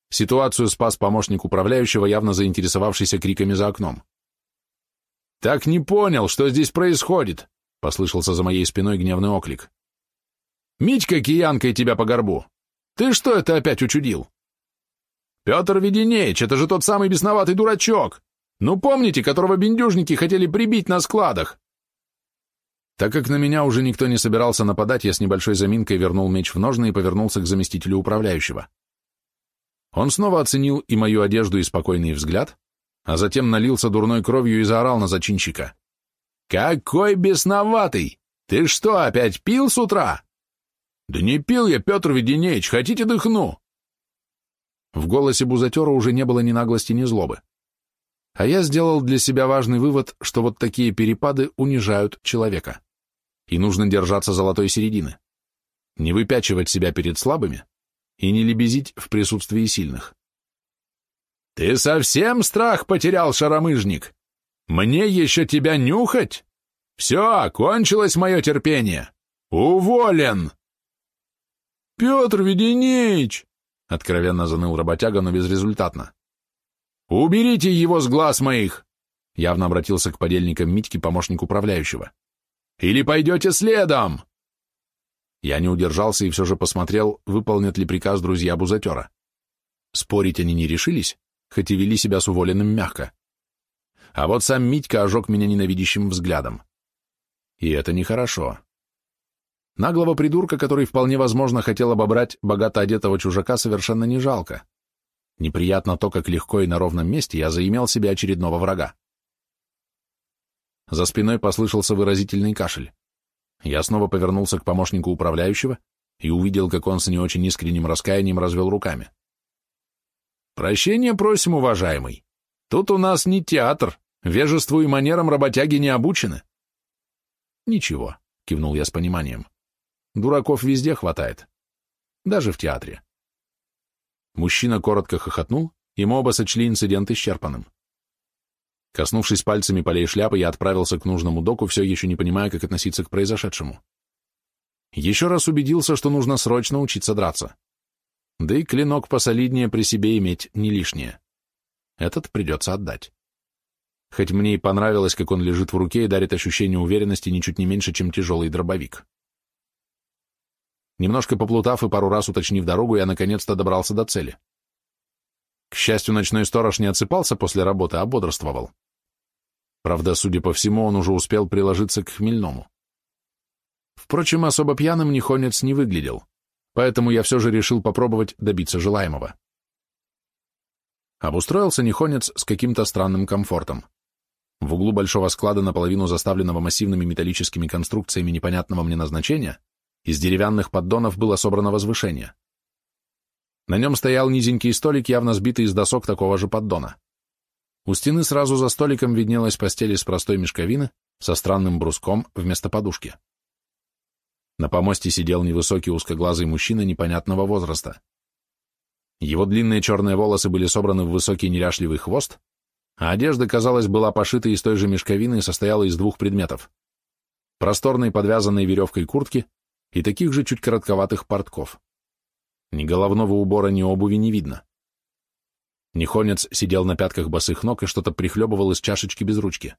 Ситуацию спас помощник управляющего, явно заинтересовавшийся криками за окном. «Так не понял, что здесь происходит!» — послышался за моей спиной гневный оклик. «Митька киянкой тебя по горбу! Ты что это опять учудил? Петр Веденеич, это же тот самый бесноватый дурачок! Ну помните, которого бендюжники хотели прибить на складах? Так как на меня уже никто не собирался нападать, я с небольшой заминкой вернул меч в ножны и повернулся к заместителю управляющего. Он снова оценил и мою одежду, и спокойный взгляд, а затем налился дурной кровью и заорал на зачинщика. «Какой бесноватый! Ты что, опять пил с утра?» «Да не пил я, Петр Веденеич, хотите дыхну?» В голосе бузатера уже не было ни наглости, ни злобы. А я сделал для себя важный вывод, что вот такие перепады унижают человека. И нужно держаться золотой середины. Не выпячивать себя перед слабыми и не лебезить в присутствии сильных. «Ты совсем страх потерял, шаромыжник? Мне еще тебя нюхать? Все, кончилось мое терпение. Уволен!» «Петр Веденеич!» — откровенно заныл работяга, но безрезультатно. «Уберите его с глаз моих!» — явно обратился к подельникам Митьки, помощник управляющего. «Или пойдете следом!» Я не удержался и все же посмотрел, выполнят ли приказ друзья Бузатера. Спорить они не решились, хоть и вели себя с уволенным мягко. А вот сам Митька ожег меня ненавидящим взглядом. И это нехорошо. Наглого придурка, который вполне возможно хотел обобрать богато одетого чужака, совершенно не жалко. Неприятно то, как легко и на ровном месте я заимел себе очередного врага. За спиной послышался выразительный кашель. Я снова повернулся к помощнику управляющего и увидел, как он с не очень искренним раскаянием развел руками. «Прощения просим, уважаемый. Тут у нас не театр, вежеству и манерам работяги не обучены». «Ничего», — кивнул я с пониманием. Дураков везде хватает. Даже в театре. Мужчина коротко хохотнул, и мы оба сочли инцидент исчерпанным. Коснувшись пальцами полей шляпы, я отправился к нужному доку, все еще не понимая, как относиться к произошедшему. Еще раз убедился, что нужно срочно учиться драться. Да и клинок посолиднее при себе иметь не лишнее. Этот придется отдать. Хоть мне и понравилось, как он лежит в руке и дарит ощущение уверенности ничуть не меньше, чем тяжелый дробовик. Немножко поплутав и пару раз уточнив дорогу, я наконец-то добрался до цели. К счастью, ночной сторож не отсыпался после работы, а бодрствовал. Правда, судя по всему, он уже успел приложиться к хмельному. Впрочем, особо пьяным Нихонец не выглядел, поэтому я все же решил попробовать добиться желаемого. Обустроился Нихонец с каким-то странным комфортом. В углу большого склада, наполовину заставленного массивными металлическими конструкциями непонятного мне назначения, из деревянных поддонов было собрано возвышение. На нем стоял низенький столик, явно сбитый из досок такого же поддона. У стены сразу за столиком виднелась постель из простой мешковины со странным бруском вместо подушки. На помосте сидел невысокий узкоглазый мужчина непонятного возраста. Его длинные черные волосы были собраны в высокий неряшливый хвост, а одежда, казалось, была пошита из той же мешковины и состояла из двух предметов. Просторной подвязанной веревкой куртки и таких же чуть коротковатых портков. Ни головного убора, ни обуви не видно. Нихонец сидел на пятках босых ног и что-то прихлебывал из чашечки без ручки.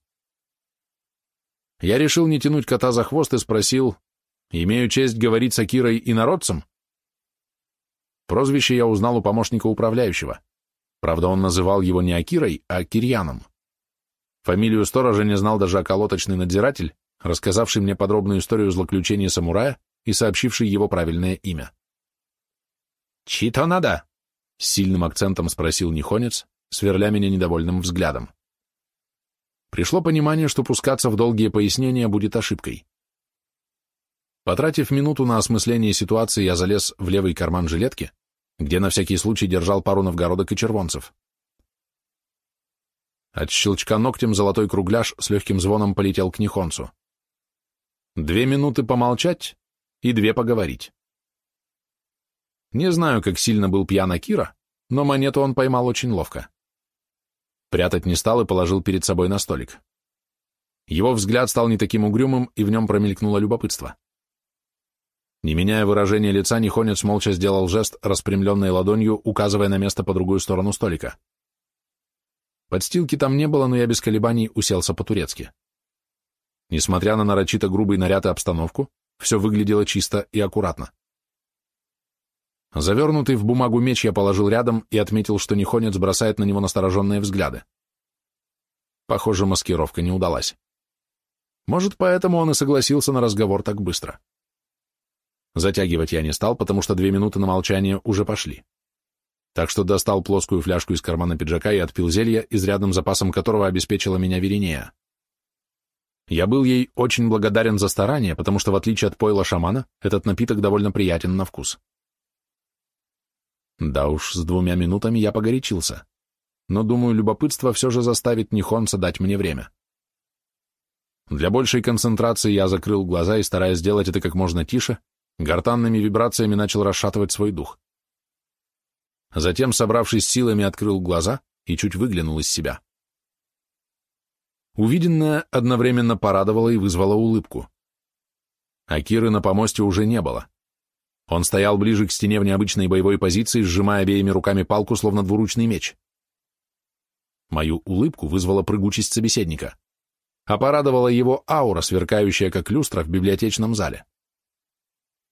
Я решил не тянуть кота за хвост и спросил, «Имею честь говорить с Акирой и народцем?» Прозвище я узнал у помощника управляющего. Правда, он называл его не Акирой, а Кирьяном. Фамилию сторожа не знал даже околоточный надзиратель, рассказавший мне подробную историю злоключения самурая и сообщивший его правильное имя. «Чито надо!» С сильным акцентом спросил Нихонец, сверля меня недовольным взглядом. Пришло понимание, что пускаться в долгие пояснения будет ошибкой. Потратив минуту на осмысление ситуации, я залез в левый карман жилетки, где на всякий случай держал пару новгородок и червонцев. От щелчка ногтем золотой кругляш с легким звоном полетел к Нихонцу. Две минуты помолчать и две поговорить. Не знаю, как сильно был пьян Акира, но монету он поймал очень ловко. Прятать не стал и положил перед собой на столик. Его взгляд стал не таким угрюмым, и в нем промелькнуло любопытство. Не меняя выражения лица, Нихонец молча сделал жест, распрямленной ладонью, указывая на место по другую сторону столика. Подстилки там не было, но я без колебаний уселся по-турецки. Несмотря на нарочито грубый наряд и обстановку, все выглядело чисто и аккуратно. Завернутый в бумагу меч я положил рядом и отметил, что Нихонец бросает на него настороженные взгляды. Похоже, маскировка не удалась. Может, поэтому он и согласился на разговор так быстро. Затягивать я не стал, потому что две минуты на молчание уже пошли. Так что достал плоскую фляжку из кармана пиджака и отпил зелье, изрядным запасом которого обеспечила меня Веринея. Я был ей очень благодарен за старание, потому что, в отличие от пойла шамана, этот напиток довольно приятен на вкус. Да уж, с двумя минутами я погорячился. Но, думаю, любопытство все же заставит Нихонца дать мне время. Для большей концентрации я закрыл глаза и, стараясь сделать это как можно тише, гортанными вибрациями начал расшатывать свой дух. Затем, собравшись силами, открыл глаза и чуть выглянул из себя. Увиденное одновременно порадовало и вызвало улыбку. Акиры на помосте уже не было. Он стоял ближе к стене в необычной боевой позиции, сжимая обеими руками палку, словно двуручный меч. Мою улыбку вызвала прыгучесть собеседника, а порадовала его аура, сверкающая как люстра в библиотечном зале.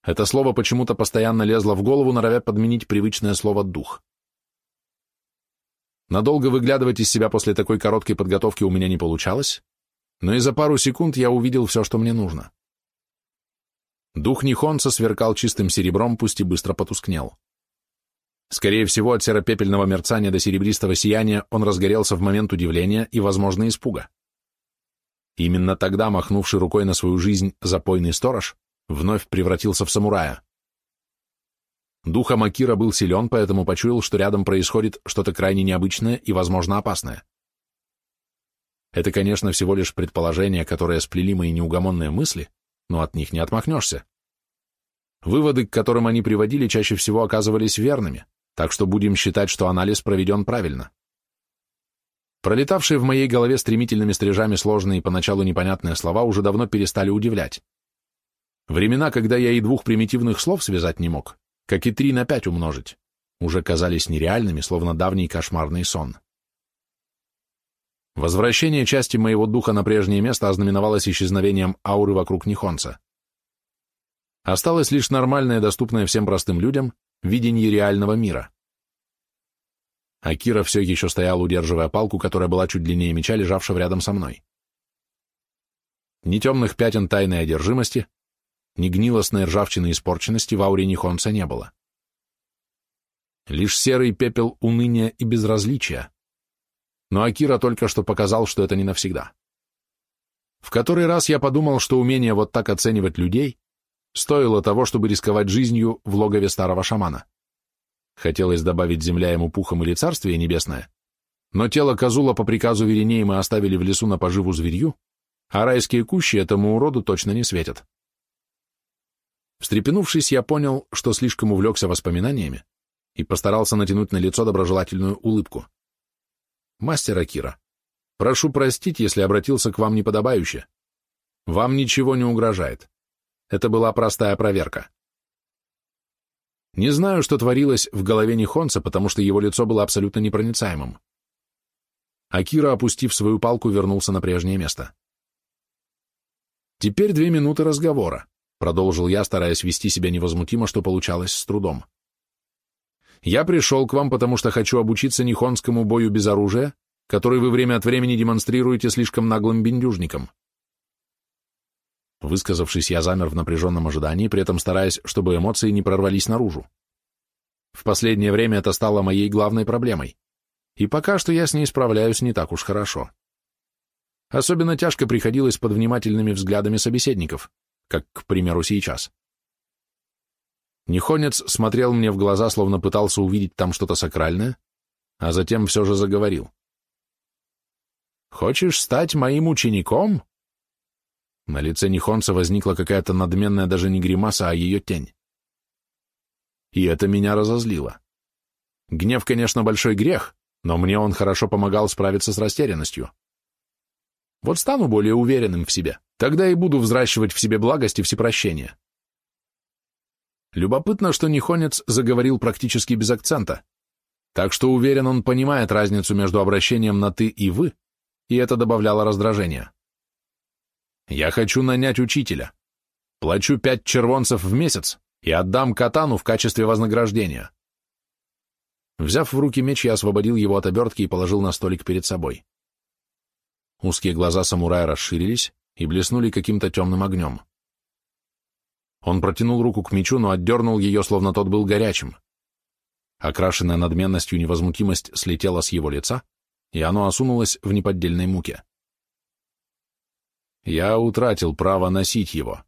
Это слово почему-то постоянно лезло в голову, норовя подменить привычное слово «дух». Надолго выглядывать из себя после такой короткой подготовки у меня не получалось, но и за пару секунд я увидел все, что мне нужно. Дух Нихонца сверкал чистым серебром, пусть и быстро потускнел. Скорее всего, от серопепельного мерцания до серебристого сияния он разгорелся в момент удивления и, возможно, испуга. Именно тогда, махнувший рукой на свою жизнь запойный сторож, вновь превратился в самурая. Дух Амакира был силен, поэтому почуял, что рядом происходит что-то крайне необычное и, возможно, опасное. Это, конечно, всего лишь предположение, которое сплели мои неугомонные мысли, но от них не отмахнешься. Выводы, к которым они приводили, чаще всего оказывались верными, так что будем считать, что анализ проведен правильно. Пролетавшие в моей голове стремительными стрижами сложные и поначалу непонятные слова уже давно перестали удивлять. Времена, когда я и двух примитивных слов связать не мог, как и три на пять умножить, уже казались нереальными, словно давний кошмарный сон. Возвращение части моего духа на прежнее место ознаменовалось исчезновением ауры вокруг Нихонца. Осталось лишь нормальное, доступное всем простым людям, видение реального мира. Акира все еще стоял, удерживая палку, которая была чуть длиннее меча, лежавшего рядом со мной. Ни темных пятен тайной одержимости, ни гнилостной ржавчины испорченности в ауре Нихонца не было. Лишь серый пепел уныния и безразличия, но Акира только что показал, что это не навсегда. В который раз я подумал, что умение вот так оценивать людей стоило того, чтобы рисковать жизнью в логове старого шамана. Хотелось добавить земля ему пухом или царствие небесное, но тело Козула по приказу Веринеи мы оставили в лесу на поживу зверью, а райские кущи этому уроду точно не светят. Встрепенувшись, я понял, что слишком увлекся воспоминаниями и постарался натянуть на лицо доброжелательную улыбку. Мастер Акира, прошу простить, если обратился к вам неподобающе. Вам ничего не угрожает. Это была простая проверка. Не знаю, что творилось в голове Нихонца, потому что его лицо было абсолютно непроницаемым. Акира, опустив свою палку, вернулся на прежнее место. «Теперь две минуты разговора», — продолжил я, стараясь вести себя невозмутимо, что получалось с трудом. Я пришел к вам, потому что хочу обучиться нихонскому бою без оружия, который вы время от времени демонстрируете слишком наглым бендюжникам. Высказавшись, я замер в напряженном ожидании, при этом стараясь, чтобы эмоции не прорвались наружу. В последнее время это стало моей главной проблемой, и пока что я с ней справляюсь не так уж хорошо. Особенно тяжко приходилось под внимательными взглядами собеседников, как, к примеру, сейчас. Нихонец смотрел мне в глаза, словно пытался увидеть там что-то сакральное, а затем все же заговорил. «Хочешь стать моим учеником?» На лице Нихонца возникла какая-то надменная даже не гримаса, а ее тень. И это меня разозлило. Гнев, конечно, большой грех, но мне он хорошо помогал справиться с растерянностью. Вот стану более уверенным в себе, тогда и буду взращивать в себе благость и всепрощение. Любопытно, что Нихонец заговорил практически без акцента, так что уверен, он понимает разницу между обращением на «ты» и «вы», и это добавляло раздражения. Я хочу нанять учителя. Плачу пять червонцев в месяц и отдам катану в качестве вознаграждения. Взяв в руки меч, я освободил его от обертки и положил на столик перед собой. Узкие глаза самурая расширились и блеснули каким-то темным огнем. Он протянул руку к мечу, но отдернул ее, словно тот был горячим. Окрашенная надменностью невозмутимость слетела с его лица, и оно осунулось в неподдельной муке я утратил право носить его.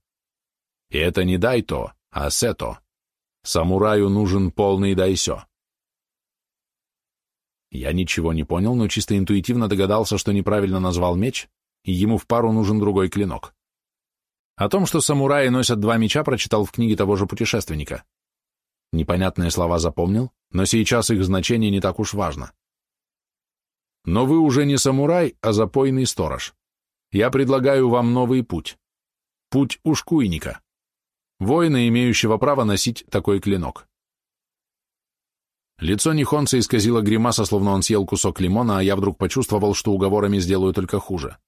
И это не дайто, а сето. Самураю нужен полный дайсё. Я ничего не понял, но чисто интуитивно догадался, что неправильно назвал меч, и ему в пару нужен другой клинок. О том, что самураи носят два меча, прочитал в книге того же путешественника. Непонятные слова запомнил, но сейчас их значение не так уж важно. Но вы уже не самурай, а запойный сторож я предлагаю вам новый путь. Путь ушкуйника. Воина, имеющего право носить такой клинок. Лицо Нихонца исказило гримаса, словно он съел кусок лимона, а я вдруг почувствовал, что уговорами сделаю только хуже.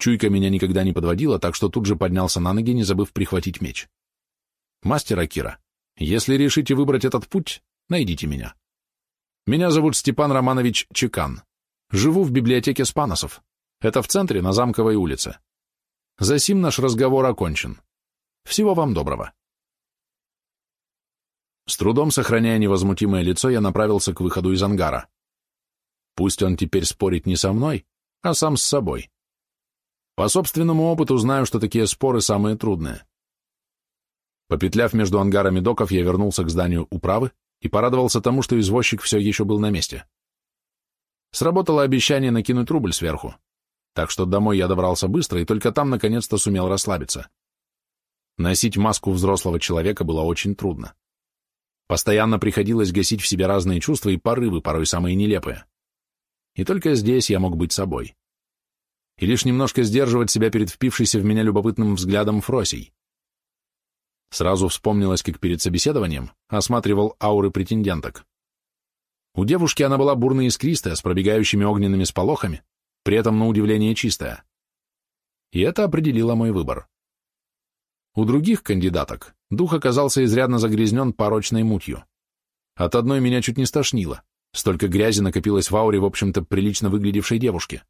Чуйка меня никогда не подводила, так что тут же поднялся на ноги, не забыв прихватить меч. «Мастер Акира, если решите выбрать этот путь, найдите меня. Меня зовут Степан Романович Чекан. Живу в библиотеке Спаносов. Это в центре, на Замковой улице. Засим наш разговор окончен. Всего вам доброго. С трудом сохраняя невозмутимое лицо, я направился к выходу из ангара. Пусть он теперь спорит не со мной, а сам с собой. По собственному опыту знаю, что такие споры самые трудные. Попетляв между ангарами доков, я вернулся к зданию управы и порадовался тому, что извозчик все еще был на месте. Сработало обещание накинуть рубль сверху так что домой я добрался быстро и только там наконец-то сумел расслабиться. Носить маску взрослого человека было очень трудно. Постоянно приходилось гасить в себе разные чувства и порывы, порой самые нелепые. И только здесь я мог быть собой. И лишь немножко сдерживать себя перед впившейся в меня любопытным взглядом Фросей. Сразу вспомнилось, как перед собеседованием осматривал ауры претенденток. У девушки она была бурно искристая, с пробегающими огненными сполохами, при этом на удивление чистая. И это определило мой выбор. У других кандидаток дух оказался изрядно загрязнен порочной мутью. От одной меня чуть не стошнило, столько грязи накопилось в ауре, в общем-то, прилично выглядевшей девушки.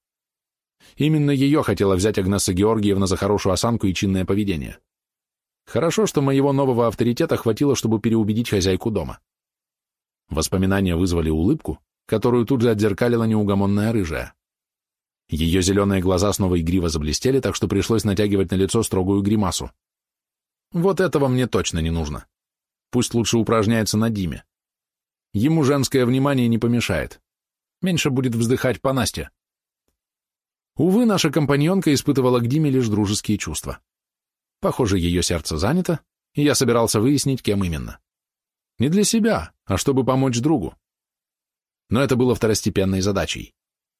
Именно ее хотела взять Агнесса Георгиевна за хорошую осанку и чинное поведение. Хорошо, что моего нового авторитета хватило, чтобы переубедить хозяйку дома. Воспоминания вызвали улыбку, которую тут же отзеркалила неугомонная рыжая. Ее зеленые глаза снова игриво заблестели, так что пришлось натягивать на лицо строгую гримасу. Вот этого мне точно не нужно. Пусть лучше упражняется на Диме. Ему женское внимание не помешает. Меньше будет вздыхать по Насте. Увы, наша компаньонка испытывала к Диме лишь дружеские чувства. Похоже, ее сердце занято, и я собирался выяснить, кем именно. Не для себя, а чтобы помочь другу. Но это было второстепенной задачей.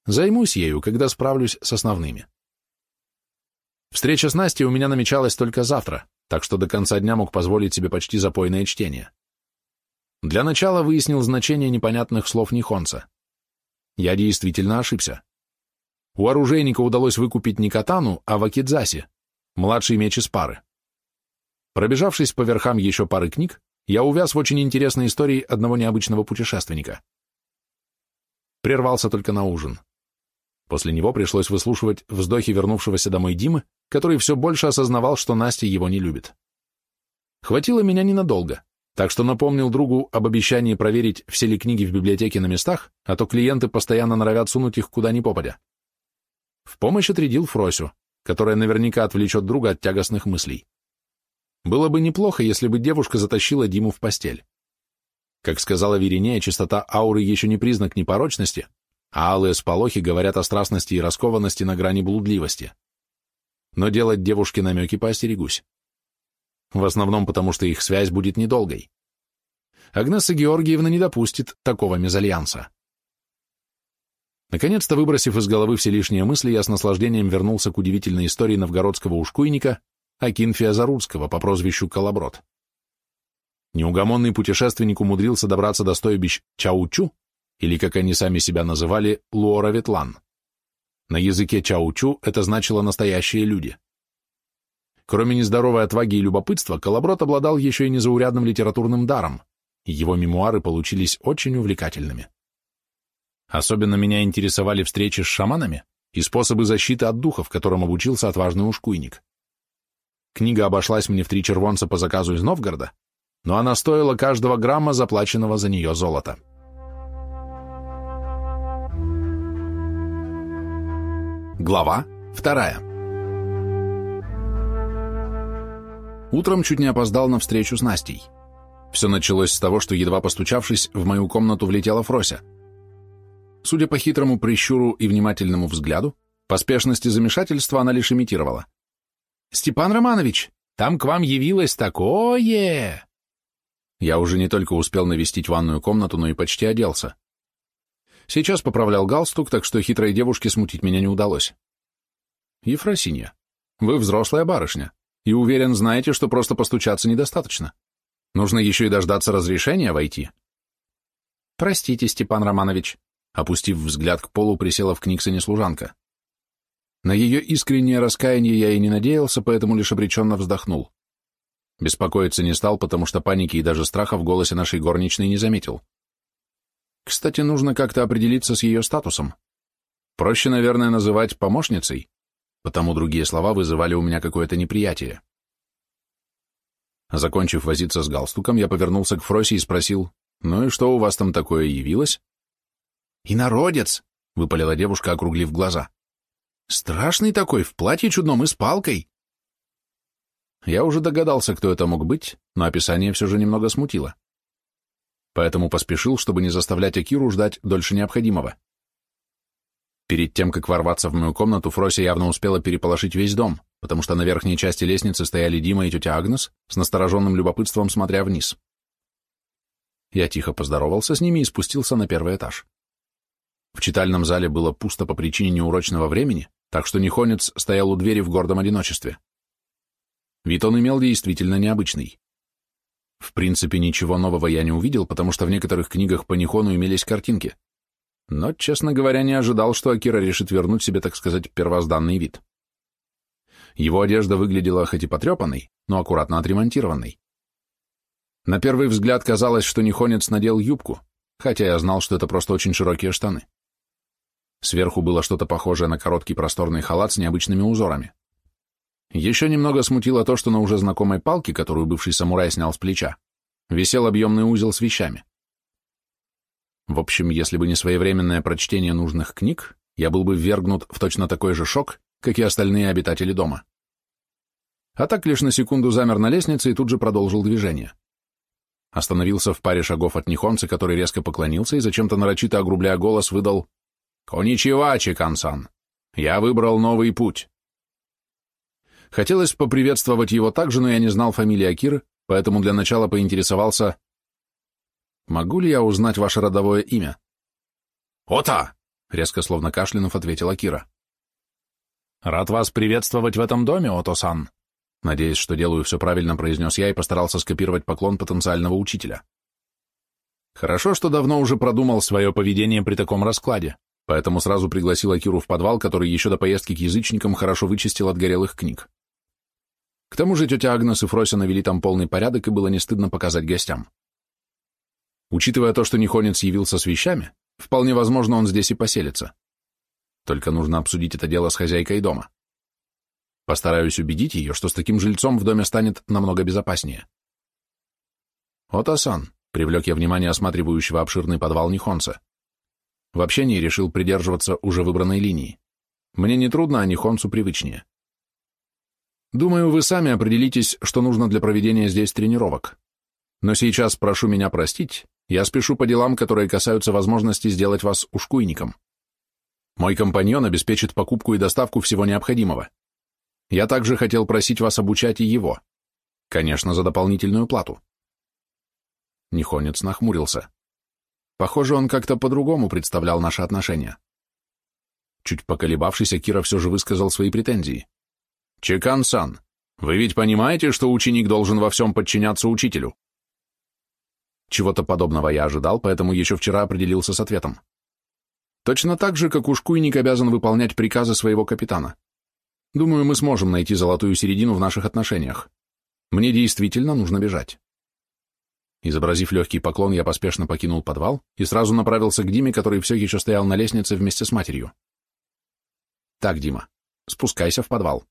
Займусь ею, когда справлюсь с основными. Встреча с Настей у меня намечалась только завтра, так что до конца дня мог позволить себе почти запойное чтение. Для начала выяснил значение непонятных слов Нихонца. Я действительно ошибся. У оружейника удалось выкупить не катану, а вакидзаси, младший меч из пары. Пробежавшись по верхам еще пары книг, я увяз в очень интересной истории одного необычного путешественника. Прервался только на ужин. После него пришлось выслушивать вздохи вернувшегося домой Димы, который все больше осознавал, что Настя его не любит. Хватило меня ненадолго, так что напомнил другу об обещании проверить, все ли книги в библиотеке на местах, а то клиенты постоянно норовят сунуть их куда ни попадя. В помощь отрядил Фросю, которая наверняка отвлечет друга от тягостных мыслей. Было бы неплохо, если бы девушка затащила Диму в постель. Как сказала Веринея, чистота ауры еще не признак непорочности, а алые сполохи говорят о страстности и раскованности на грани блудливости. Но делать девушке намеки поостерегусь. В основном потому, что их связь будет недолгой. Агнеса Георгиевна не допустит такого мезальянса. Наконец-то, выбросив из головы все лишние мысли, я с наслаждением вернулся к удивительной истории новгородского ушкуйника Акинфия Зарудского по прозвищу Колоброд. Неугомонный путешественник умудрился добраться до стойбищ Чаучу, или, как они сами себя называли, Луора-Ветлан. На языке Чаучу это значило «настоящие люди». Кроме нездоровой отваги и любопытства, Колоброд обладал еще и незаурядным литературным даром, и его мемуары получились очень увлекательными. Особенно меня интересовали встречи с шаманами и способы защиты от духов, которым обучился отважный ушкуйник. Книга обошлась мне в три червонца по заказу из Новгорода, но она стоила каждого грамма заплаченного за нее золота. Глава вторая. Утром чуть не опоздал на встречу с Настей. Все началось с того, что, едва постучавшись, в мою комнату влетела Фрося. Судя по хитрому прищуру и внимательному взгляду, поспешности замешательства она лишь имитировала. «Степан Романович, там к вам явилось такое!» Я уже не только успел навестить ванную комнату, но и почти оделся. Сейчас поправлял галстук, так что хитрой девушке смутить меня не удалось. «Ефросинья, вы взрослая барышня, и уверен, знаете, что просто постучаться недостаточно. Нужно еще и дождаться разрешения войти». «Простите, Степан Романович», Опустив взгляд к полу, присела в Книксоне служанка. На ее искреннее раскаяние я и не надеялся, поэтому лишь обреченно вздохнул. Беспокоиться не стал, потому что паники и даже страха в голосе нашей горничной не заметил. Кстати, нужно как-то определиться с ее статусом. Проще, наверное, называть помощницей, потому другие слова вызывали у меня какое-то неприятие. Закончив возиться с галстуком, я повернулся к Фросе и спросил, «Ну и что у вас там такое явилось?» «И народец!» — выпалила девушка, округлив глаза. «Страшный такой, в платье чудном и с палкой!» Я уже догадался, кто это мог быть, но описание все же немного смутило. Поэтому поспешил, чтобы не заставлять Акиру ждать дольше необходимого. Перед тем, как ворваться в мою комнату, Фрося явно успела переполошить весь дом, потому что на верхней части лестницы стояли Дима и тетя Агнес, с настороженным любопытством смотря вниз. Я тихо поздоровался с ними и спустился на первый этаж. В читальном зале было пусто по причине неурочного времени, так что Нихонец стоял у двери в гордом одиночестве. Вид он имел действительно необычный. В принципе, ничего нового я не увидел, потому что в некоторых книгах по Нихону имелись картинки. Но, честно говоря, не ожидал, что Акира решит вернуть себе, так сказать, первозданный вид. Его одежда выглядела хоть и потрепанной, но аккуратно отремонтированной. На первый взгляд казалось, что Нихонец надел юбку, хотя я знал, что это просто очень широкие штаны. Сверху было что-то похожее на короткий просторный халат с необычными узорами. Еще немного смутило то, что на уже знакомой палке, которую бывший самурай снял с плеча, висел объемный узел с вещами. В общем, если бы не своевременное прочтение нужных книг, я был бы ввергнут в точно такой же шок, как и остальные обитатели дома. А так лишь на секунду замер на лестнице и тут же продолжил движение. Остановился в паре шагов от Нихонца, который резко поклонился и зачем-то нарочито огрубляя голос выдал «Коничева, Чикансан! Я выбрал новый путь!» Хотелось поприветствовать его также, но я не знал фамилии Акиры, поэтому для начала поинтересовался «Могу ли я узнать ваше родовое имя?» «Ота!» — резко словно кашлянув ответил Акира. «Рад вас приветствовать в этом доме, Ото-сан!» Надеясь, что делаю все правильно, произнес я и постарался скопировать поклон потенциального учителя. Хорошо, что давно уже продумал свое поведение при таком раскладе, поэтому сразу пригласил Акиру в подвал, который еще до поездки к язычникам хорошо вычистил от горелых книг. К тому же тетя Агнес и Фрося навели там полный порядок, и было не стыдно показать гостям. Учитывая то, что Нихонец явился с вещами, вполне возможно, он здесь и поселится. Только нужно обсудить это дело с хозяйкой дома. Постараюсь убедить ее, что с таким жильцом в доме станет намного безопаснее. «Отасан», — привлек я внимание осматривающего обширный подвал Нихонца. В общении решил придерживаться уже выбранной линии. Мне не трудно, а Нихонцу привычнее. Думаю, вы сами определитесь, что нужно для проведения здесь тренировок. Но сейчас прошу меня простить, я спешу по делам, которые касаются возможности сделать вас ушкуйником. Мой компаньон обеспечит покупку и доставку всего необходимого. Я также хотел просить вас обучать и его. Конечно, за дополнительную плату. Нихонец нахмурился. Похоже, он как-то по-другому представлял наши отношения. Чуть поколебавшись, Акира все же высказал свои претензии. «Чекан-сан, вы ведь понимаете, что ученик должен во всем подчиняться учителю?» Чего-то подобного я ожидал, поэтому еще вчера определился с ответом. Точно так же, как ушкуйник обязан выполнять приказы своего капитана. Думаю, мы сможем найти золотую середину в наших отношениях. Мне действительно нужно бежать. Изобразив легкий поклон, я поспешно покинул подвал и сразу направился к Диме, который все еще стоял на лестнице вместе с матерью. Так, Дима, спускайся в подвал.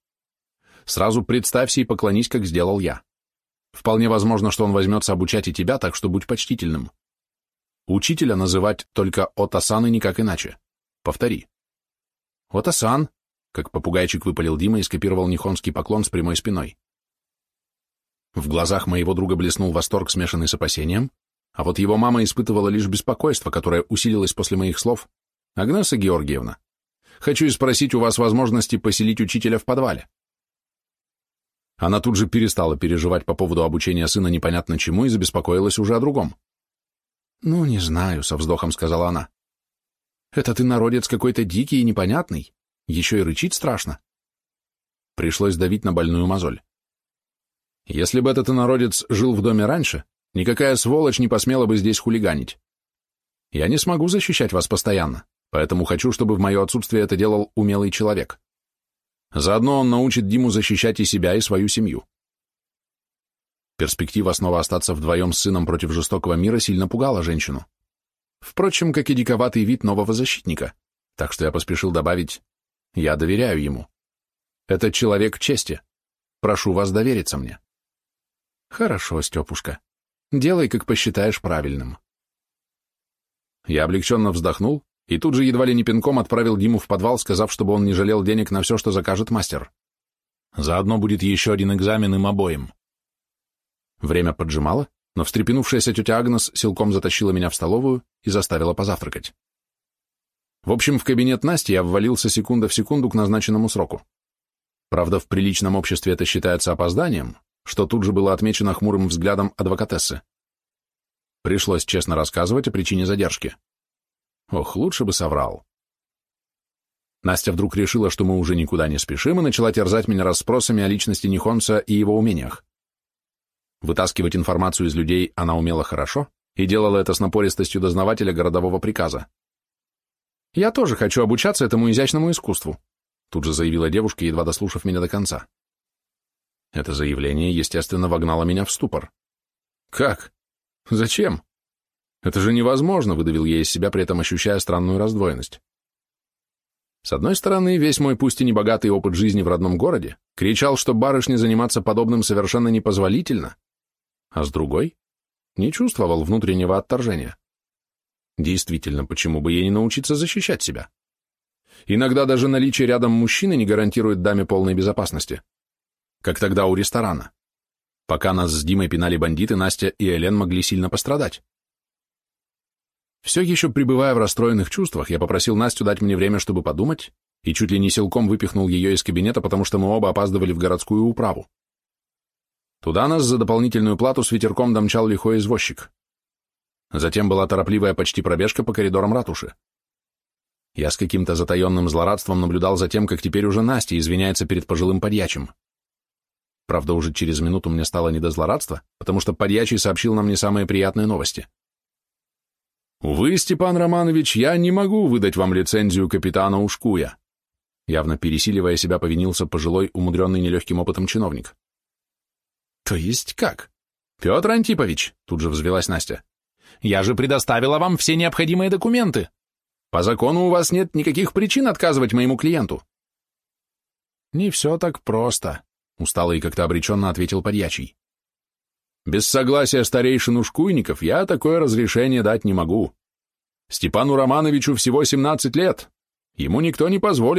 Сразу представься и поклонись, как сделал я. Вполне возможно, что он возьмется обучать и тебя, так что будь почтительным. Учителя называть только Отасан и никак иначе. Повтори. Отасан, как попугайчик выпалил Дима и скопировал нихонский поклон с прямой спиной. В глазах моего друга блеснул восторг, смешанный с опасением, а вот его мама испытывала лишь беспокойство, которое усилилось после моих слов. «Агнеса Георгиевна, хочу спросить у вас возможности поселить учителя в подвале». Она тут же перестала переживать по поводу обучения сына непонятно чему и забеспокоилась уже о другом. «Ну, не знаю», — со вздохом сказала она. «Это ты народец какой-то дикий и непонятный, еще и рычить страшно». Пришлось давить на больную мозоль. Если бы этот инородец жил в доме раньше, никакая сволочь не посмела бы здесь хулиганить. Я не смогу защищать вас постоянно, поэтому хочу, чтобы в мое отсутствие это делал умелый человек. Заодно он научит Диму защищать и себя, и свою семью. Перспектива снова остаться вдвоем с сыном против жестокого мира сильно пугала женщину. Впрочем, как и диковатый вид нового защитника, так что я поспешил добавить «Я доверяю ему. Это человек чести. Прошу вас довериться мне». «Хорошо, Степушка. Делай, как посчитаешь правильным». Я облегченно вздохнул и тут же едва ли не пинком отправил Диму в подвал, сказав, чтобы он не жалел денег на все, что закажет мастер. Заодно будет еще один экзамен им обоим. Время поджимало, но встрепенувшаяся тетя Агнес силком затащила меня в столовую и заставила позавтракать. В общем, в кабинет Насти я ввалился секунда в секунду к назначенному сроку. Правда, в приличном обществе это считается опозданием, что тут же было отмечено хмурым взглядом адвокатессы. Пришлось честно рассказывать о причине задержки. Ох, лучше бы соврал. Настя вдруг решила, что мы уже никуда не спешим, и начала терзать меня расспросами о личности Нихонца и его умениях. Вытаскивать информацию из людей она умела хорошо и делала это с напористостью дознавателя городового приказа. «Я тоже хочу обучаться этому изящному искусству», тут же заявила девушка, едва дослушав меня до конца. Это заявление, естественно, вогнало меня в ступор. «Как? Зачем?» Это же невозможно, выдавил я из себя, при этом ощущая странную раздвоенность. С одной стороны, весь мой пусть и небогатый опыт жизни в родном городе кричал, что барышне заниматься подобным совершенно непозволительно, а с другой не чувствовал внутреннего отторжения. Действительно, почему бы ей не научиться защищать себя? Иногда даже наличие рядом мужчины не гарантирует даме полной безопасности. Как тогда у ресторана. Пока нас с Димой пинали бандиты, Настя и Элен могли сильно пострадать. Все еще пребывая в расстроенных чувствах, я попросил Настю дать мне время, чтобы подумать, и чуть ли не силком выпихнул ее из кабинета, потому что мы оба опаздывали в городскую управу. Туда нас за дополнительную плату с ветерком домчал лихой извозчик. Затем была торопливая почти пробежка по коридорам ратуши. Я с каким-то затаенным злорадством наблюдал за тем, как теперь уже Настя извиняется перед пожилым подьячим. Правда, уже через минуту мне стало не до злорадства, потому что подьячий сообщил нам не самые приятные новости. «Увы, Степан Романович, я не могу выдать вам лицензию капитана Ушкуя», явно пересиливая себя, повинился пожилой, умудренный нелегким опытом чиновник. «То есть как?» «Петр Антипович», тут же взвелась Настя, «я же предоставила вам все необходимые документы. По закону у вас нет никаких причин отказывать моему клиенту». «Не все так просто», — устало и как-то обреченно ответил подьячий. Без согласия старейшин ушкуйников я такое разрешение дать не могу. Степану Романовичу всего 17 лет. Ему никто не позволит